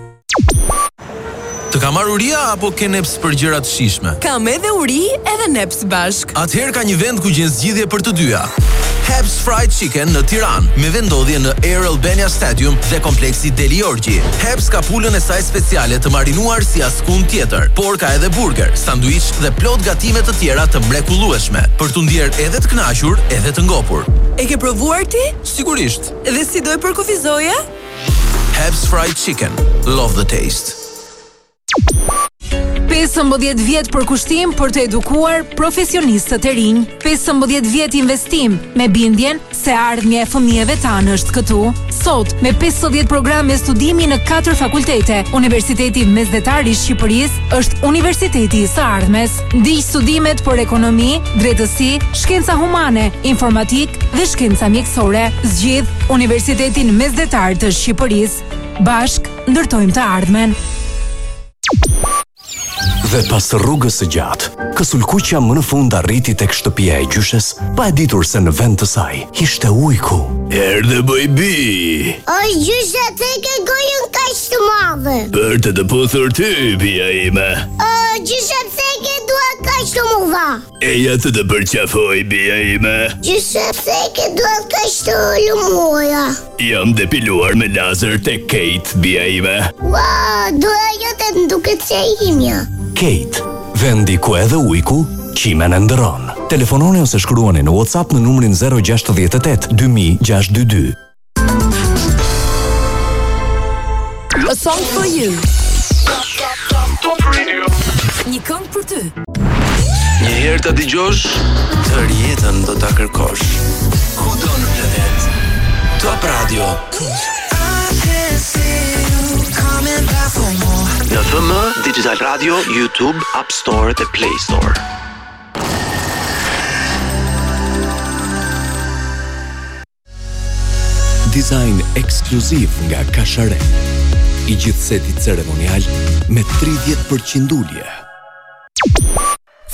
Të ka marrë uria apo ke neps për gjëra të shijshme? Kam edhe uri, edhe neps bashkë. Atëherë ka një vend ku gjen zgjidhje për të dyja. Heb's Fried Chicken në Tiranë, me vendndodhje në Air Albania Stadium dhe kompleksi Delijorgji. Heb's ka pulën e saj speciale të marinuar si as Kund tjetër, por ka edhe burger, sanduiç dhe plot gatime të tjera të mrekullueshme, për t'u ndjerë edhe të kënaqur, edhe të ngopur. E ke provuar ti? Sigurisht! Dhe si do e përkufizoja? Heb's Fried Chicken, love the taste. 15 vjet përkushtim për të edukuar profesionistët e rinj. Pesëmbëdhjetë vjet investim, me bindjen se e ardhmja e fëmijëve tanë është këtu. Sot, me pesëdhjetë programe studimi në katër fakultete, Universiteti Mesdhetar i Shqipërisë është universiteti i së ardhmes. Ndiq studimet për ekonomi, drejtësi, shkenca humane, informatikë dhe shkenca mjekësore. Zgjidh Universitetin Mesdhetar të Shqipërisë. Bashkë ndërtojmë të ardhmen. Dhe pas rrugës së gjatë, Kësulkuqja më në fund arriti tek shtëpia e gjyshes, pa e ditur se në vend të saj ishte ujku. Erdhe bejbi! Oj gjyshe, pse e ke gojën kaq të madhe? Për të të puthur ty, bija ime. Oj gjyshe, pse i ke duart kaq të mëdha? Eja të të përqafoj, bija ime. Gjyshe, pse ke duart kaq të lëmuara. Jam depiluar me lazer te Kejt, bija ime. Ua, dua jo të më duket qimja. Kejt, vendi ku edhe ujku qimen e ndërron. Telefononi ose shkruani në WhatsApp në numrin 068 2000 622. A song for you. Një këngë për ty. Një herë ta dëgjosh, tërë jetën do ta kërkosh. Kudo në planet. Top Radio. Në FM, Digital Radio, YouTube, App Store dhe Play Store. Dizajn ekskluziv nga Kashare. I gjithë seti ceremonial me 30% ulje.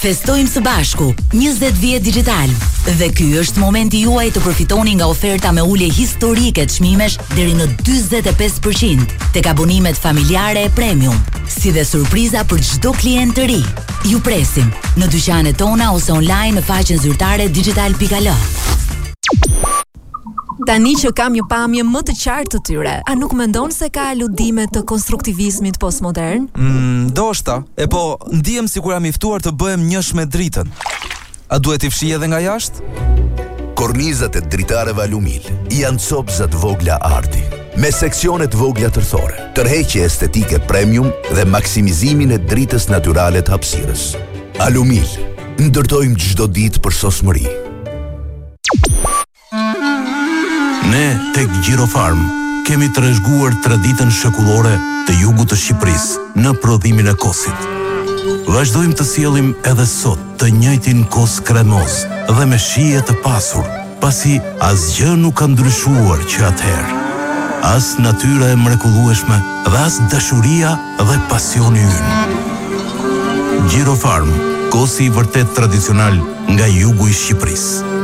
Festojmë së bashku 20 vjet Digitalb dhe ky është momenti juaj të përfitoni nga oferta me ulje historike të çmimesh deri në 45% tek abonimet familjare e premium, si dhe surpriza për çdo klient të ri. Ju presim në dyqanet tona ose online në faqen zyrtare digitalb.al. Tani që kam një pamje më të qartë të tyre, a nuk mendon se ka aludime të konstruktivizmit postmodern? Mm, ndoshta. E po, ndihem sikur jam i ftuar të bëhem njësh me dritën. A duhet t'i fshij edhe nga jashtë? Kornizat e dritareve Alumil janë copëza të vogla arti, me seksione të vogla tërthore, tërheqje estetike premium dhe maksimizimin e dritës natyrale të hapësirës. Alumil, ndërtojmë çdo ditë përsosmëri. Ne tek Gjirofarm kemi trashëguar traditën shekullore të jugut të Shqipërisë në prodhimin e kosit. Vazhdojmë të sjellim edhe sot të njëjtin kos kremoz dhe me shije të pasur, pasi asgjë nuk ka ndryshuar që atëherë. As natyra e mrekullueshme dhe as dashuria dhe pasioni ynë. Gjirofarm, kosi i vërtetë tradicional. nga jugu i Shqipërisë.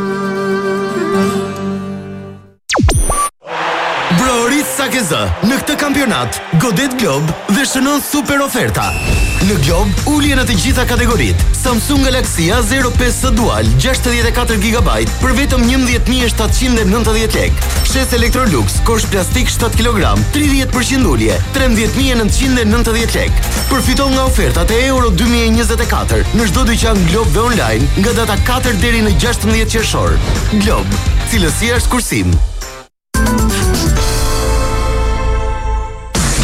Brohorit sa ke zë në këtë kampionat godet Globe dhe shënon super oferta. Në Globe, ulje në të gjitha kategoritë. Samsung Galaxy A05s Dual 64 GB për vetëm 11.790 lekë. Fshesë Electrolux, kosh plastik 7 kg, 30% ulje, 13.990 lekë. Përfito nga ofertat e Euro 2024 në çdo dyqan Globe dhe online nga data 4 deri në 16 qershor. Globe, cilësia është kursim.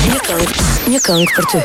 Një këngë, një këngë për ty.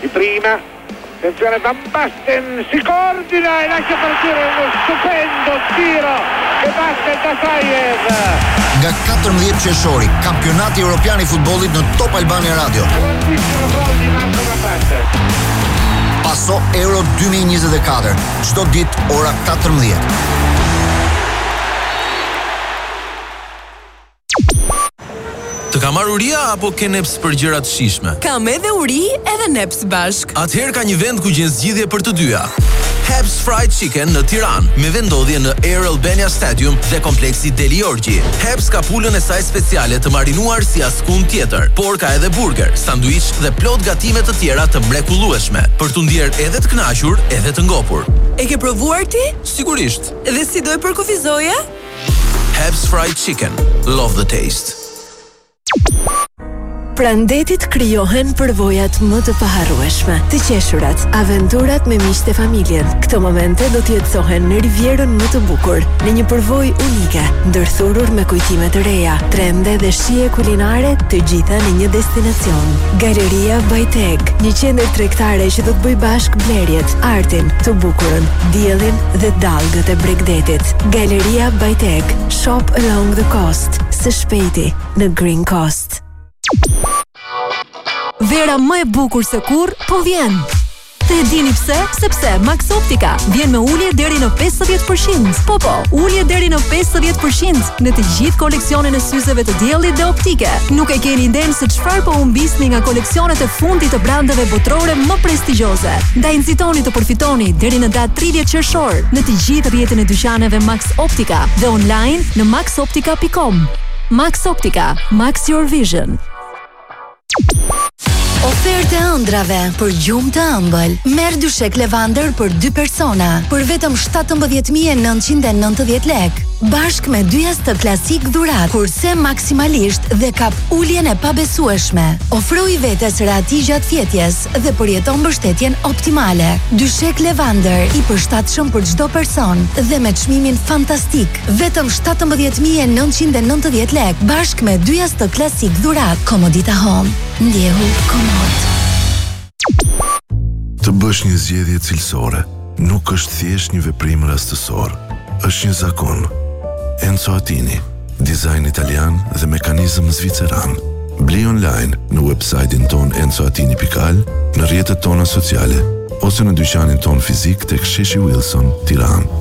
Di prima, attenzione Van Basten, si coordina e lascia partire uno stupendo tiro e Basten da Sajev. Nga 14 qershori, kampionati europian i futbollit në Top Albania Radio. Paso Euro 2024, çdo ditë ora 14. Të ka marrë uria apo ke neps për gjëra të shijshme? Kam edhe uri edhe neps bashkë. Atëherë ka një vend ku gjen zgjidhje për të dyja. Heb's Fried Chicken në Tiranë, me vendndodhje në Air Albania Stadium dhe kompleksi Delijorgji. Heb's ka pulën e saj speciale të marinuar si askund tjetër, por ka edhe burger, sanduiç dhe plot gatime të tjera të mrekullueshme, për t'u ndier edhe të kënaqur, edhe të ngopur. E ke provuar ti? Sigurisht! Dhe si do e përkufizoje? Habs Fried Chicken, love the taste. Pranë detit krijohen përvojat më të paharrueshme, të qeshurat, aventurat me miqtë e familjen. Këto momente do të jetësohen në Rivierën më të bukur, në një përvojë unike, ndërthurur me kujtime të reja, trende dhe shije kulinare, të gjitha në një destinacion. Galeria Bajtek, një qendër tregtare që do të bëjë bashkë blerjet, artin, të bukurën, diellin dhe dall. gët e bregdetit, Galeria Bajtek, Shop Along the Coast, së shpejti në Green Coast. Vera më e bukur se kurrë, po vjen! A e dini pse? Sepse Max Optica vjen me ulje deri në 50%. Po po, ulje deri në 50% në të gjithë koleksionin e syzeve të diellit dhe optike. Nuk e keni idenë se çfarë po humbisni nga koleksionet e fundit të brandeve botërore më prestigjioze. Ndaj nxitoni të përfitoni deri në datë tridhjetë qershor në të gjithë rrjetin e dyqaneve Max Optica dhe online në maxoptica pikë kom. Max Optica, Max Your Vision. Ofertë e ëndrrave për gjumë të ëmbël. Merr dyshek levandër për dy persona për vetëm shtatëmbëdhjetë mijë e nëntëqind e nëntëdhjetë lekë. Bashkë me dy jastëkë klasikë dhuratë, kurse maksimalisht dhe kap uljen e pabesueshme. Ofroi vetes rehati gjatë fjetjes. shëndet dhe përjeto mbështetjen optimale. Dyshek Levander, i përshtatshëm për çdo person dhe me çmimin fantastik, vetëm shtatëmbëdhjetë mijë e nëntëqind e nëntëdhjetë lekë, bashkë me dy jastëkë klasikë dhuratë. Comodita Home, ndjehu komod! Të bësh një zgjedhje cilësore. Nuk është thjesht një veprim rastësor, është një zakon. Enzo Attini, dizajn italian dhe mekanizëm zviceran. Bli online në website-in tonë enzoattini.al, në rrjetet tona sociale ose në dyqanin tonë fizik tek Sheshi Wilson, Tiranë.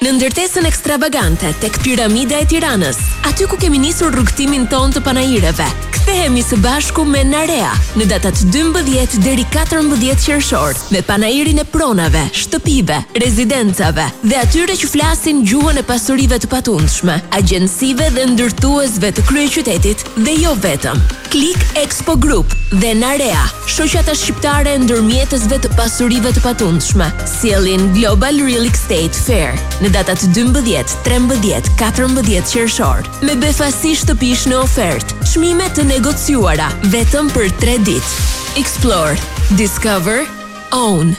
Në ndërtesën ekstravagante tek Piramida e Tiranës, aty ku kemi nisur rrugëtimin tonë të panaireve, kthehemi së bashku me Narea në datat 12 deri 14 qershor me panairin e pronave, shtëpive, rezidencave dhe atyre që flasin gjuhën e pasurive të patundshme, agjencive dhe ndërtuesve të kryeqytetit dhe jo vetëm. Click Expo Group dhe Narea, shoqata shqiptare e ndërmjetësve të pasurive të patundshme, sjellin Global Real Estate Fair në datat 12, 13, 14 qershor, me befasi shtëpish në ofertë, çmime të negociuara vetëm për 3 ditë. Explore, Discover, Own.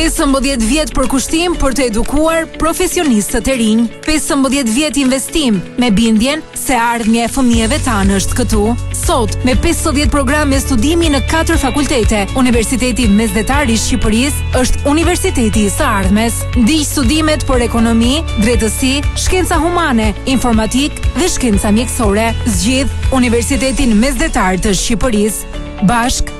15 vjet përkushtim për të edukuar profesionistët e rinj. 15 vjet investim me bindjen se e ardhmja e fëmijëve tanë është këtu. Sot me 50 programe studimi në 4 fakultete, Universiteti Mesdhetar i Shqipërisë është Universiteti i së ardhmes. Ndiq studimet për ekonomi, drejtësi, shkenca humane, informatikë dhe shkenca mjekësore. Zgjidh Universitetin Mesdhetar të Shqipërisë. Bashk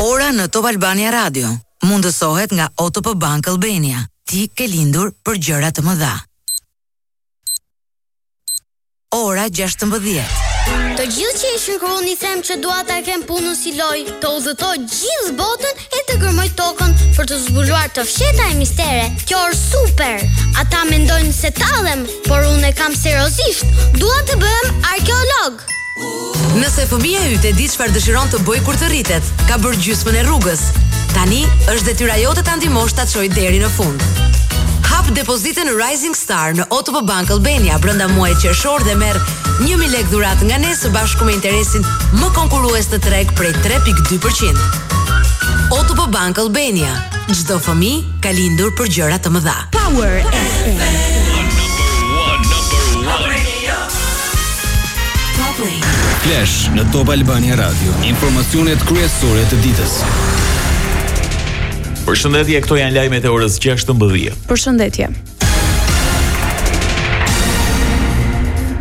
Ora në Top Albania Radio mundësohet nga OTP Bank Albania. Ti ke lindur për gjëra të mëdha. Ora 16. Të gjithë qeshin kur u them që dua ta kem punën si lojë, të udhëtoj gjithë botën E të gërmoj tokën për të zbuluar të fshehta e mistere. Kjo është super. Ata mendojnë se tallem, por unë e kam seriozisht. Dua të bëhem arkeolog. Nëse fëmija yt e di çfarë dëshiron të bëjë kur të rritet, ka bërë gjysmën e rrugës. Tani, është detyra jote ta ndihmosh ta çojë deri në fund. Hap depozitën Rising Star në OTP Bank Albania brenda muajit qershor dhe merr 1000 lekë dhuratë nga ne së bashku me interesin më konkurrues në treg prej 3.2%. OTP Bank Albania, çdo fëmijë ka lindur për gjëra të mëdha. Power FM. Flash në Top Albania Radio, informacionet kryesore të ditës. Përshëndetje, këto janë lajmet e orës 16. Përshëndetje.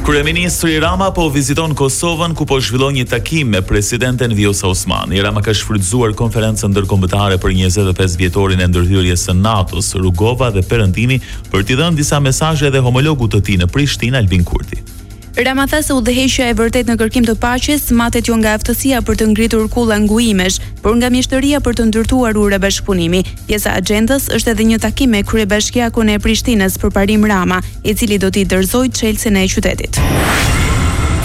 Kryeministri Rama po viziton Kosovën ku po zhvillon një takim me presidenten Vjosa Osmani. Rama ka shfrytëzuar konferencën ndërkombëtare për 25 vjetorin e ndërhyrjes së NATO-s, Rugova dhe Perëndimi për t'i dhënë disa mesazhe edhe homologut të tij në Prishtinë, Albin Kurti. Rama tha se udhëheqja e vërtetë në kërkim të paqes matet jo nga aftësia për të ngritur kulla ngujimesh, por nga mjeshtëria për të ndërtuar ura bashkëpunimi. Pjesë e axhendës është edhe një takim me kryebashkiakun e Prishtinës, Përparim Rama, i cili do t'i dorëzojë çelësin e qytetit.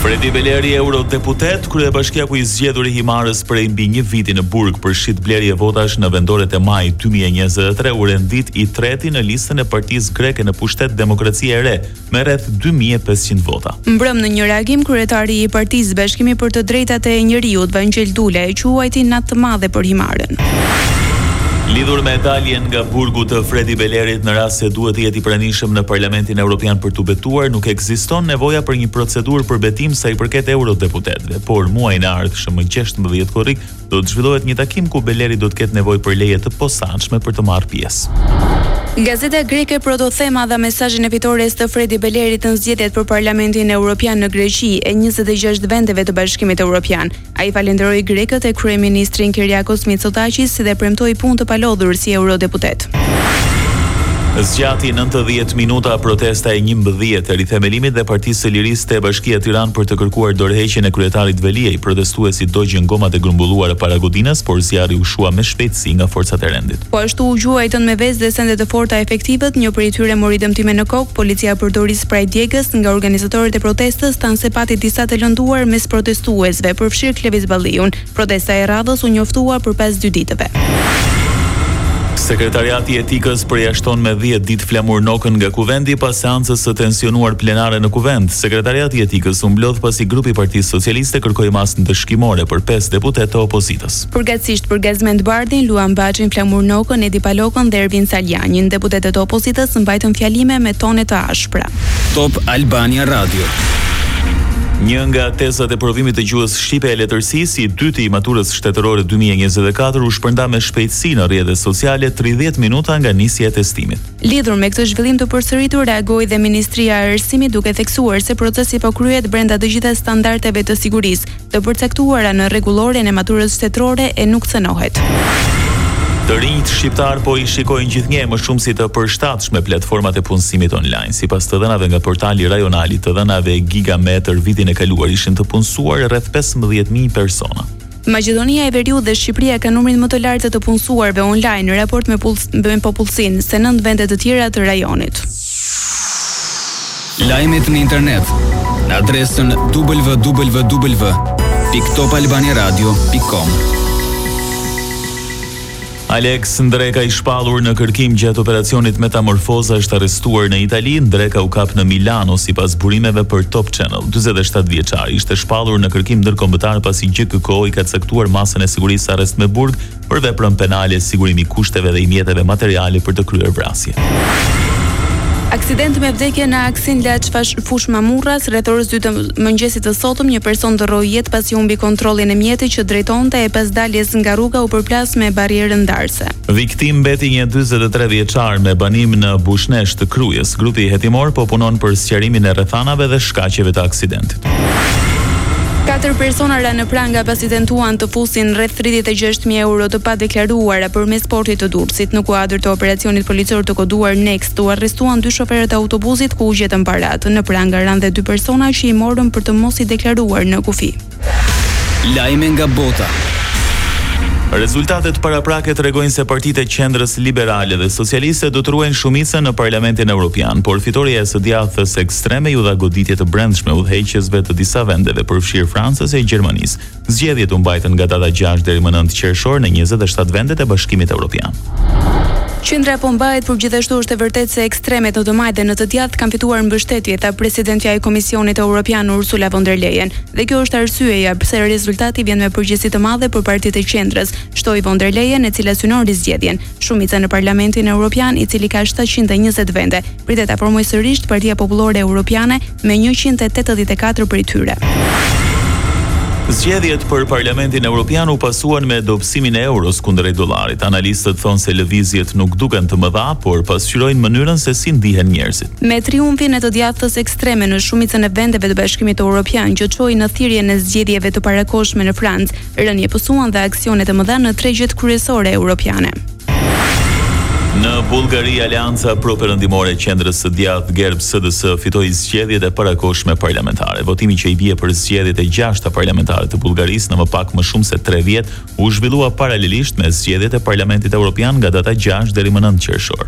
Fredi Beleri, eurodeputet, kryebashkiaku i zgjedhur i Himarës prej mbi një viti në burg për shitblerje votash në vendoret e majit 2023, u rendit i treti në listën e partisë greke në pushtet Demokracia e Re, me rreth njëqind mijë vota. Mbrëmë në një reagim kryetari i Partisë Bashkimi për të Drejtat e Njeriut, Vangjel Dule, e quajti natë të madhe për Himarën. Lidhur me daljen nga burgu të Fredi Belerit në rast se duhet të jetë i pranishëm në Parlamentin Evropian për t'u betuar, nuk ekziston nevoja për një procedurë për betim sa i përket eurodeputetëve, por muajin e ardhshëm më gjashtëmbëdhjetë korrik do të zhvillohet një takim ku Beleri do të ketë nevojë për leje të posaçme për të marrë pjesë. Gazeta greke Protothema dha mesazhin e fitores të Fredi Belerit te zgjedhjet për Parlamentin Evropian në Greqi e 26 vendeve të Bashkimit Evropian. Ai falënderoi grekët e kryeministrin Kyriakos Mitsotakis si dhe premtoi punë të palodhur si eurodeputet. Zgjati nëntëdhjetë minuta protesta e njëmbëdhjetë e Rithemelimit dhe Partisë së Lirisë te Bashkia Tiranë për të kërkuar dorëheqjen e kryetarit Veliaj. Protestuesit dogjën gomat e grumbulluara para godinës, por zjarri u shua me shpejtësi nga forcat e rendit. Po ashtu u gjuajtën me vezë dhe sende të forta efektivët, një prej tyre mori dëmtime në kokë, policia përdori spray djegës, nga organizatorët e protestës thanë se pati disa të lënduar mes protestuesve, përfshirë Klevis Balliun. Protesta e radhës u njoftua për pas dy ditëve. Sekretariati i Etikës përjashton me dhjetë ditë Flamur Nokën nga Kuvendi pas seancës së tensionuar plenare në Kuvend. Sekretariati i Etikës u mblodh pasi grupi i Partisë Socialiste kërkoi masë ndëshkimore për pesë deputetë të opozitës. Përkatësisht për Gazment Bardhin, Luan Baçin, Flamur Nokën, Edi Palokën dhe Ervin Salianjin, deputetë të opozitës mbajtën fjalime me tone të ashpra. Top Albania Radio. Një nga tezat e provimit të gjuhës shqipe e letërsisë, i dyti i Maturës Shtetërore dy mijë e njëzet e katër u shpërnda me shpejtësi në rrjetet sociale tridhjetë minuta nga nisja e testimit. Lidhur me këtë zhvillim të përsëritur reagoi dhe Ministria e Arsimit duke theksuar se procesi po kryhet brenda të gjitha standardeve të sigurisë të përcaktuara në rregulloren e Maturës Shtetërore e nuk cënohet. Të rinjtë shqiptarë po i shikojnë gjithnjë e më shumë si të përshtatsh me platformat e punësimit online. Sipas të dhënave nga portali rajonal i të dhënave Gigameter vitin e kaluar ishin të punësuar rreth pesëmbëdhjetë mijë persona. Maqedonia e Veriut dhe Shqipëria kanë numrin më të lartë të të punësuarve online në raport me, puls, me popullsinë se nëntë vende të tjera të rajonit. Lajmet në internet në adresën www.topalbaniaradio.com. Aleks Ndreka i shpallur në kërkim gjatë operacionit Metamorfoza është arrestuar në Itali, Ndreka u kap në Milano sipas burimeve për Top Channel. Dyzet e shtatë vjeçari ishte shpallur në kërkim ndërkombëtar pasi GJKKO i ka caktuar masën e sigurisë arrest me burg për veprën penale Sigurimi i kushteve dhe i mjeteve materiale për të kryer vrasjen. Aksident me vdekje në aksin Laç Fushë Mamurras, rreth orës dy të mëngjesit të sotëm, një person ndërroi jetë pasi humbi kontrollin e mjetit që drejtonte e pas daljes nga rruga u përplas me barrierën ndarëse. Viktimë mbeti një dyzet e tre vjeçar me banim në Bushnesh të Krujës. Grupi hetimor po punon për sqarimin e rrethanave dhe shkaqeve të aksidentit. Katër persona ranë në pranga pasi tentuan të fusin rreth tridhjetë e gjashtë mijë euro të padeklaruara përmes portit të Durrësit. Në kuadër të operacionit policor të koduar Next, u arrestuan dy shoferët e autobuzit ku u gjetën paratë. Në pranga ranë dhe dy persona që i morën për të mos i deklaruar në kufi. Lajme nga bota. Rezultatet paraprake tregojnë se partitë e qendrës liberale dhe socialiste do të ruajnë shumicën në Parlamentin Evropian, por fitorja e së djathtës e Ekstreme iu dha goditje të brendshme udhëheqësve të disa vendeve, përfshirë Francës e Gjermanisë. Zgjedhjet u mbajtën nga data gjashtë deri më nëntë qershor në njëzet e shtatë vendet e Bashkimit Evropian. Qendra po mbahet, por gjithashtu është e vërtetë se ekstremet në të majtë dhe në të djathtë kanë fituar mbështetje, tha presidentja e Komisionit Evropian Ursula von der Leyen. Dhe kjo është arsyeja pse rezultati vjen me përgjegjësi të madhe për partitë e qendrës, shtoi von der Leyen, e cila synon rizgjedhjen. Shumica në Parlamentin Evropian, i cili ka 720 vende, Pritet ta formojë sërish Partia Popullore Europiane me njëqind e tetëdhjetë e katër prej tyre. Zgjedhjet për Parlamentin Evropian u pasuan me dobësimin e euros kundrejt dollarit. Analistët thonë se lëvizjet nuk duken të mëdha, por pasqyrojnë mënyrën se si ndihen njerëzit. Me triumfin e të djathtës ekstreme në shumicën e vendeve të Bashkimit Evropian, që çoi në thirrjen e zgjedhjeve të parakohshme në Francë, Rënie pësuan dhe aksionet e mëdha në tregjet kryesore europiane. Në Bullgari, Aleanca Pro-Perëndimore e Qendrës së Djathtë Gerb SDS fitoi zgjedhjet e parakohshme parlamentare. Votimi që i bie për zgjedhjet e gjashta parlamentare të Bullgarisë në më pak më shumë se 3 vjet u zhvillua paralelisht me zgjedhjet e Parlamentit Evropian nga data 6 deri më 9 qershor.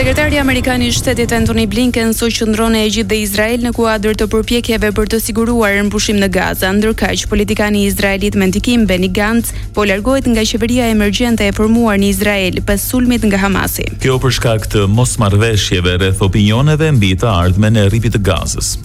Sekretari amerikan i Shtetit Antony Blinken sot qëndron në Egjipt dhe Izrael në kuadër të përpjekjeve për të siguruar armëpushim në Gaza. Ndërkaq, politikani izraelit me ndikim Benny Gantz po largohet nga qeveria emergjente e formuar në Izrael pas sulmit nga Hamasi. Kjo për shkak të mosmarrëveshjeve rreth opinioneve mbi të ardhmen e Rripit të Gazës.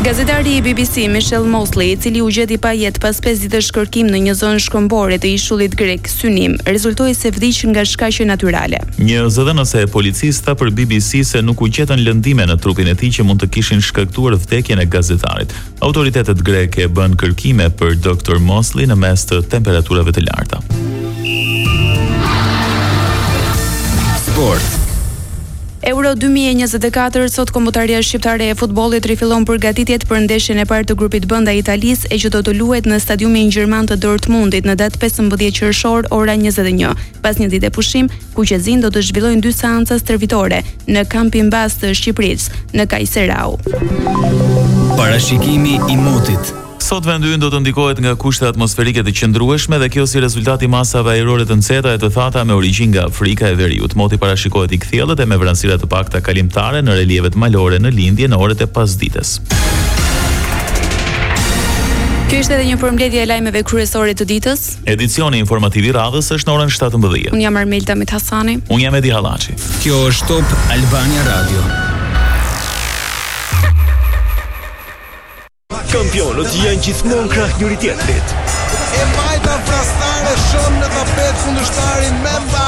Gazetari i BBC, Michel Mosley, i cili u gjet i pajetë pas pesë ditësh kërkim në një zonë shkëmbore të ishullit grek Symi, rezultoi se vdiq nga shkaqe natyrale. Një zëdhënëse e policisë tha për BBC se nuk u gjetën lëndime në trupin e tij që mund të kishin shkaktuar vdekjen e gazetarit. Autoritetet greke bënë kërkime për doktor Mosley në mes të temperaturave të larta. Sport. Euro dy mijë e njëzet e katër, Sot Kombëtarja Shqiptare e Futbollit rifillon përgatitjet për ndeshjen e parë të grupit B ndaj Italisë, e që do të luhet në stadiumin gjerman të Dortmundit në datë pesëmbëdhjetë qershor ora njëzet e një. Pas një dite pushim, kuqezinjtë do të zhvillojnë dy seanca stërvitore në kampin bazë të Shqipërisë, në Kajserau. Parashikimi i motit. Sot vendi ynë do të ndikohet nga kushte atmosferike të qëndrueshme dhe kjo si rezultat i masave ajrore të nxehta e të thata me origjinë nga Afrika e Veriut. Moti parashikohet i kthjellët e me vranësira të pakta kalimtare në relievet malore në lindje në orët e pasdites. Kjo ishte edhe një përmbledhje e lajmeve kryesore të ditës. Edicioni informativ i radhës është në orën 17. Unë jam Armelda Mithasani. Unë jam Edi Hallaçi. Kjo është Top Albania Radio. Kampionët janë gjithmonë krah njëri tjetrit. E majta vrastare shemb në tapet kundërshtarin Memba.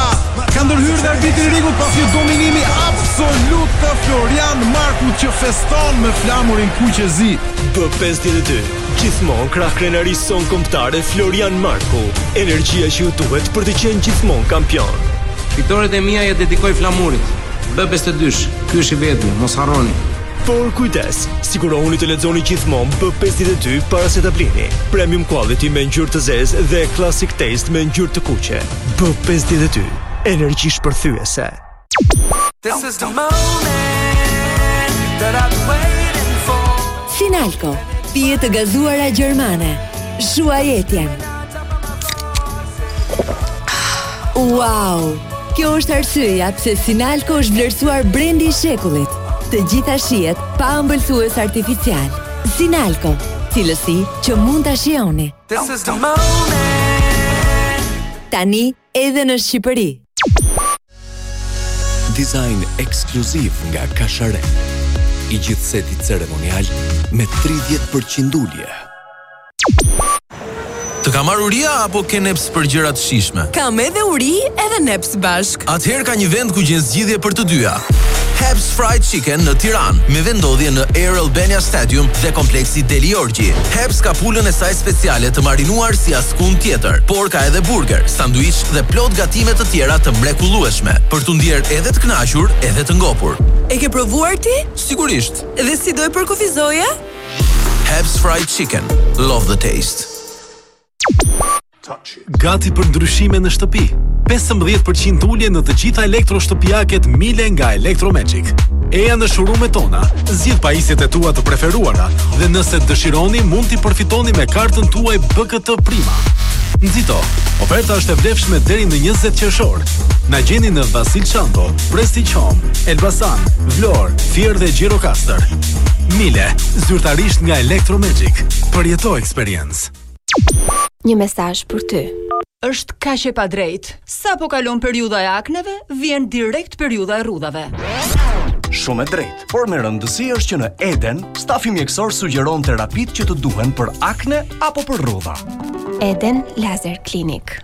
Ka ndërhyrë dhe arbitri Rigu pas një dominimi absolut të Florian Markut që feston me flamurin kuqezi. Bë 52. Gjithmonë krah krenarisë sonë kombëtare Florian Marku. Energjia që ju duhet për të qenë gjithmonë kampion. Fitoret e mia ia dedikoj flamurit. Bë 52. Ky është i vetmi, mos harroni. Por kujdes, sigurohuni të lexoni gjithmonë B52 para se ta blini. Premium quality me ngjyrë të zezë dhe classic taste me ngjyrë të kuqe. B52, energji shpërthyese. This is the moment that I've been waiting for. Sinalco, pije të gazuara gjermane. Shuaj etjen. Wow! Kjo është arsyeja pse Sinalco është vlerësuar brendi i shekullit. Të gjitha shijet pa ëmbëlsues artificialë. Sinalco, cilësi që mund ta shijoni. This is the moment. Tani edhe në Shqipëri. Design ekskluziv nga Kashare. I gjithë seti ceremonial me 30% ulje. Të ka marrë uria apo ke neps për gjëra të shijshme? Kam edhe uri edhe neps bashkë. Atëherë ka një vend ku gjen zgjidhje për të dyja. Haps Fried Chicken në Tiranë, me vendndodhje në Air Albania Stadium dhe kompleksi Delijorgji. Haps ka pulën e saj speciale të marinuar si askund tjetër, por ka edhe burger, sanduiç dhe plot gatime të tjera të mrekullueshme, për t'u ndjerë edhe të kënaqur, edhe të ngopur. E ke provuar ti? Sigurisht! Dhe si do e përkufizoja? Haps Fried Chicken, love the taste. Gati për ndryshime në shtëpi. 15% ulje në të gjitha elektroshtëpiaket Miele nga Electromagic. Eja në showroom-et tona, zgjidh pajisjet e tua të preferuara dhe nëse dëshironi mund t'i përfitoni me kartën tuaj BKT Prima. Nxito, oferta është e vlefshme deri në 20 qershor. Na gjeni në Vasil Shanto, Prestige Home, Elbasan, Vlorë, Fier dhe Gjirokastër. Miele, zyrtarisht nga Electromagic. Përjeto eksperiencë. Një mesazh për ty. Është kaq e padrejtë. Sa po kalon periudha e akneve, vjen direkt periudha e rrudhave. Shumë e drejtë, por me rëndësi është që në Eden, stafi mjekësor sugjeron terapitë që të duhen për akne apo për rrudha. Eden Laser Clinic.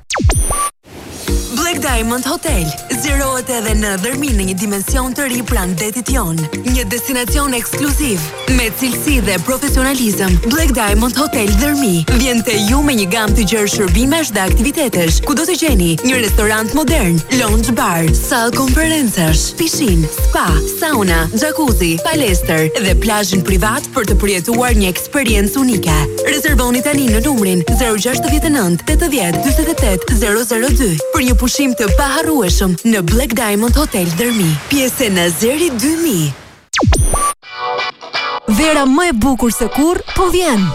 Black Diamond Hotel zgjerohet edhe në Dhërmi në një dimension të ri pranë detit Jon. Një destinacion ekskluziv me cilësi dhe profesionalizëm. Black Diamond Hotel Dhërmi vjen te ju me një gamë të gjerë shërbimesh dhe aktivitetesh, ku do të gjeni një restorant modern, lounge bar, sallë konferencash, pishinë, spa, sauna, jacuzzi, palestër dhe plazhin privat për të përjetuar një Eksperiencë unike. Rezervoni tani në numrin 069 80 28 002 për një pushim të paharrueshëm në Black Diamond Hotel Dhërmi, pjesë e Nazeri 2000. Vera më e bukur se kurrë po vjen.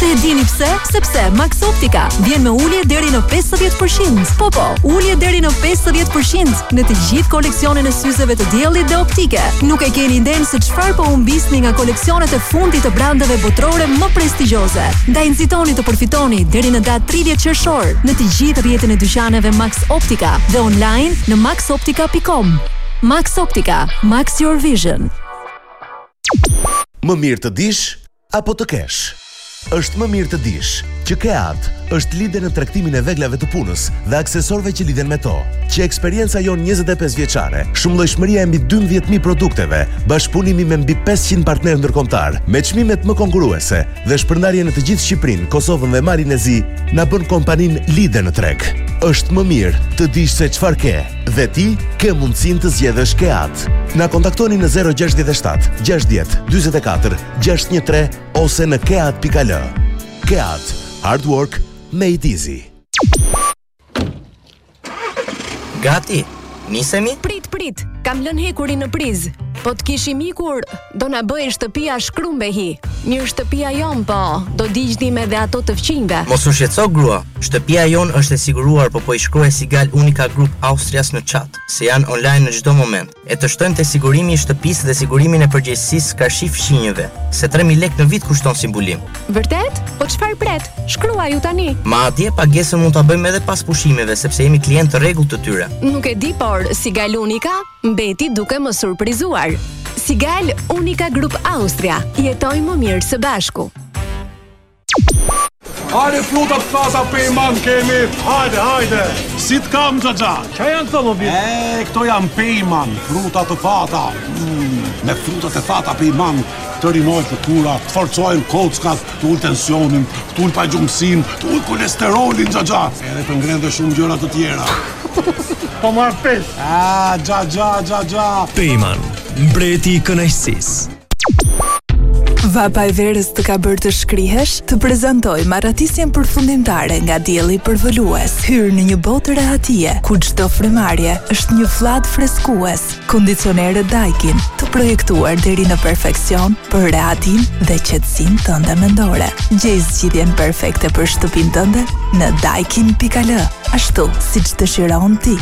Dhe e dini pse? Sepse Max Optika vjen me ulje deri në 50%. Po po, ulje deri në 50% në të gjithë koleksionin e syzeve të diellit dhe optike. Nuk e keni idenë se çfarë po humbisni nga koleksionet e fundit të brandeve botërore më prestigjioze. Ndaj nxitoni të përfitoni deri në datë 30 qershor në të gjithë rrjetin e dyqaneve Max Optika dhe online në maxoptika.com. Max Optika, Max Your Vision. Më mirë të dish Apo të kesh. Është më mirë të dish që KEAT është lider në tregtimin e veglave të punës dhe aksesorëve që lidhen me to. Që eksperienca jonë 25 vjeçare, shumëllojshmëria e mbi 12.000 produkteve, bashkëpunimi me mbi 500 partnerë ndërkombëtarë, me çmimet më konkurruese dhe shpërndarje në të gjithë Shqipërinë, Kosovën dhe Malin e Zi, na bën kompaninë lider në treg. Është më mirë të dish se çfarë ke dhe ti ke mundësinë të zgjedhësh KEAT. Na kontaktoni në 067 60 44 gjashtë një tre ose në keat.al. Keat, hard work, made easy. Gati, nisemi? Prit, prit, kam lënë hekurin në prizë. Po të kishim ikur, do na bëhej shtëpia shkrumb e hi. Jo shtëpia jonë po, do digjnim edhe ato të fqinjëve. Mos u shqetëso grua, shtëpia jonë është e siguruar, po po i shkruaj Sigal Uniqa Group Austrias në chat, se janë online në çdo moment. e të shtojmë te sigurimi i shtëpisë dhe sigurimin e përgjegjësisë karshi fqinjëve, se tre mijë lekë në vit kushton si mbulim. Vërtet? Po çfarë pret? Shkruaju tani! Madje, pagesën mund ta bëjmë edhe pas pushimeve, sepse jemi klientë të rregullt të tyre. Nuk e di, por Sigal Uniqa mbeti duke më surprizuar. Sigal Uniqa Group Austria, jetojmë më mirë së bashku! Hajde fruta të thata Pejman kemi, hajde, hajde. Si të kam xhaxha, ça janë këto më bjë? E, këto janë Pejman, fruta të thata. Mm, me fruta të thata Pejman, të rinohet lëkura, të forcohen kockat, të ul tensionin, të ul pagjumësinë, të ul kolesterolin xhaxha. Edhe të ngre dhe shumë gjëra të tjera. Po marr pesë. A, xhaxha, xhaxha. Pejman, mbreti i kënaqësisë. Vapa e verës të ka bërë të shkrihesh? Të prezantoj me arratisjen përfundimtare nga dielli përvëlues. Hyr në një botë rehatie, ku çdo frymëmarrje është një fllad freskues. Kondicionerët Daikin, të projektuar deri në perfeksion për rehatinë dhe qetësinë tënde mendore. Gjej zgjidhjen perfekte për shtëpinë tënde në daikin.al, ashtu siç dëshiron ti.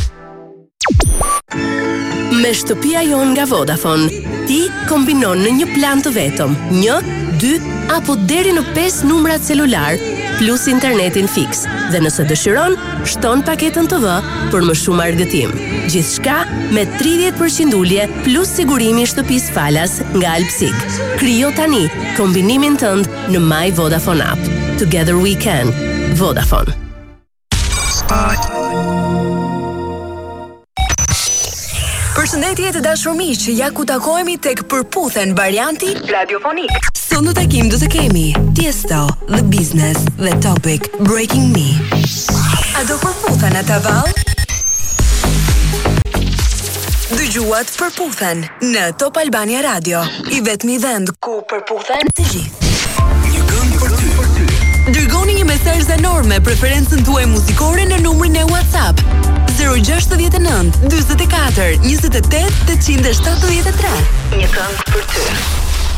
Me Shtëpia Jonë nga Vodafone, ti kombinon në një plan të vetëm, një, dy, apo deri në 5 numra celular, plus internetin fiks, dhe nëse dëshiron, shton paketën TV për më shumë argëtim. Gjithçka me 30% ulje plus sigurim i shtëpisë falas nga Albsig. Krijo tani kombinimin tënd në My Vodafone App. Together we can. Vodafone. Përshëndetje të dashur miq, ja ku takohemi tek Përputhen varianti radiofonik. Sot në takim do të kemi Tiesto, The Business dhe Topic Breaking Me. A do përputhen ata vallë? Dëgjuat Përputhen në Top Albania Radio. I vetmi vend ku përputhen të gjithë. Një këngë për ty. Për ty. Dërgoni një mesazh zanor me preferencën tuaj muzikore në numrin e WhatsApp 069 44 28 873. Një këngë për ty.